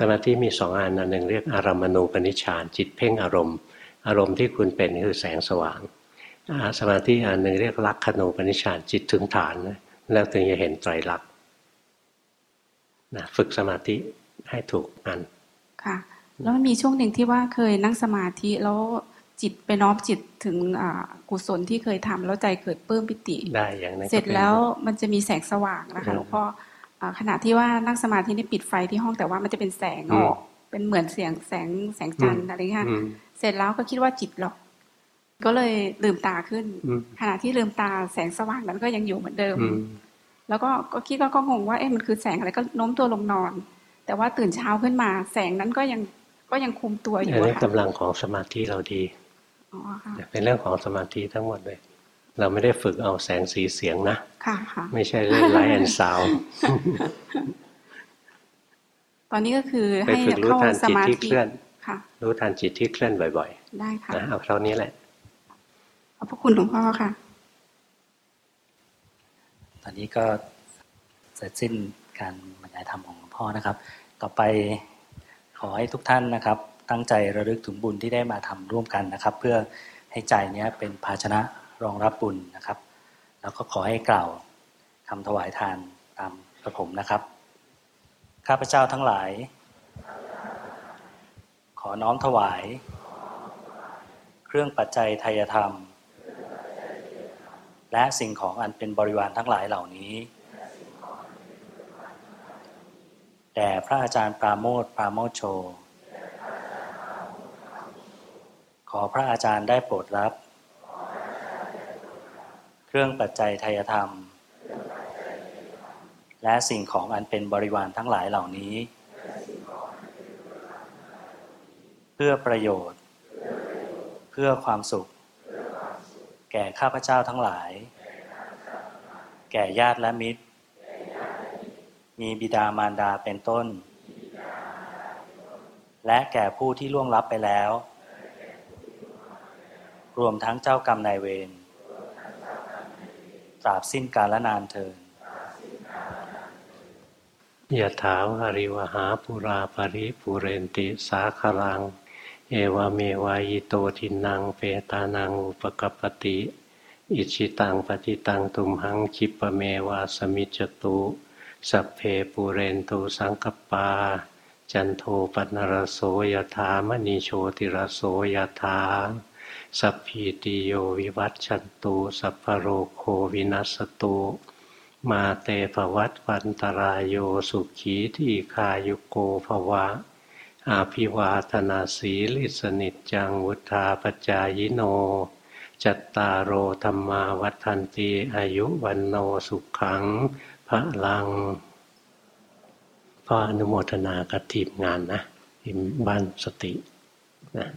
S1: สมาธิมีสองอันอันหนึ่งเรียกอารามณูปนิชฌานจิตเพ่งอารมณ์ อารมณ์ที่คุณเป็นคือแสงสว่างสมาธิอันหนึ่งเรียกลักขณูปนิชฌานจิตถึงฐานแล้วถึงจะเห็นไตรลักษณ์นะฝึกสมาธิให้ถูกอัน
S4: ค่ะ แล้วมันมีช่วงหนึ่งที่ว่าเคยนั่งสมาธิแล้วจิตไปน้อมจิตถึงกุศลที่เคยทำแล้วใจเกิดเพิ่มปิติ
S1: ได้อย่างนั้
S4: นเสร็จแล้วมันจะมีแสงสว่างนะคะหลวงพ่อขณะที่ว่านั่งสมาธินี่ปิดไฟที่ห้องแต่ว่ามันจะเป็นแสงออกเป็นเหมือนเสียงแสงแสงจันทร์อะไรเงี้ยเสร็จแล้วก็คิดว่าจิตหรอกก็เลยลืมตาขึ้น ขณะที่ลืมตาแสงสว่างนั้นก็ยังอยู่เหมือนเดิม แล้วก็ก็คิดก็งงว่าเอ๊ะมันคือแสงอะไรก็โน้มตัวลงนอน แต่ว่าตื่นเช้าขึ้นมา แสงนั้นก็ยัง ก็ยังคลุมตัวอยู่
S1: อันนี้กำลังของสมาธิเราดีเป็นเรื่องของสมาธิทั้งหมดเลย เราไม่ได้ฝึกเอาแสงสีเสียงนะ
S4: ค่ะค่ะ
S1: ไม่ใช่เรื่อง light and sound
S4: ตอนนี้ก็คือให้เข้าสมาธิ
S1: ค่ะ รู้ทันจิตที่เคลื่อนบ่อย
S4: ๆ ได้ค่ะ
S1: นะเอาเท่านี้แหละ
S4: ขอบพระคุณหลวงพ่อค่ะ
S14: ตอนนี้ก็เสร็จสิ้นการบรรยายธรรมของหลวงพ่อนะครับ ต่อไป ขอให้ทุกท่านนะครับ ตั้งใจระลึกถึงบุญที่ได้มาทำร่วมกันนะครับ เพื่อให้ใจนี้เป็นภาชนะรองรับบุญนะครับ แล้วก็ขอให้กล่าวคำถวายทานตามกระผมนะครับ ข้าพเจ้าทั้งหลาย ขอน้อมถวาย เครื่องปัจจัยไทยธรรม และสิ่งของอันเป็นบริวารทั้งหลายเหล่านี้ แด่พระอาจารย์ปราโมทปราโมทโช ขอพระอาจารย์ได้โปรดรับ เครื่องปัจจัยทยธรรม และสิ่งของอันเป็นบริวารทั้งหลายเหล่านี้ เพื่อประโยชน์ เพื่อความสุข แก่ข้าพเจ้าทั้งหลาย แก่ญาติและมิตร มีบิดามารดาเป็นต้น และแก่ผู้ที่ล่วงลับไปแล้ว รวมทั้งเจ้ากรรมนายเวรตราบสิ้นกาลนานเทิน
S1: ยะถาวาริวหาปุราปริปุเรนติสาคลัง เอวเมวายโตทินังเปตานังอุปกปติ อิชิตังปฏิตังตุมหังคิปเมวาสมิจตุ สัพเพปูเรนตูสังกปา จันโทปนรโสยถามณีโชติรโสยถาสัพพีติโยวิวัตชันตุสัพพโรโควินัสตุมาเตภวัตวันตรายโยสุขีที่คายุโกภวะ อาภิวาธนาสีลิสนิจจังวุธาปจายโน จัตตารโอธรรมาวัฏันตีอายุวันโนสุขัง พระลังก็อนุโมทนากับทีมงานนะทีมบ้านสตินะ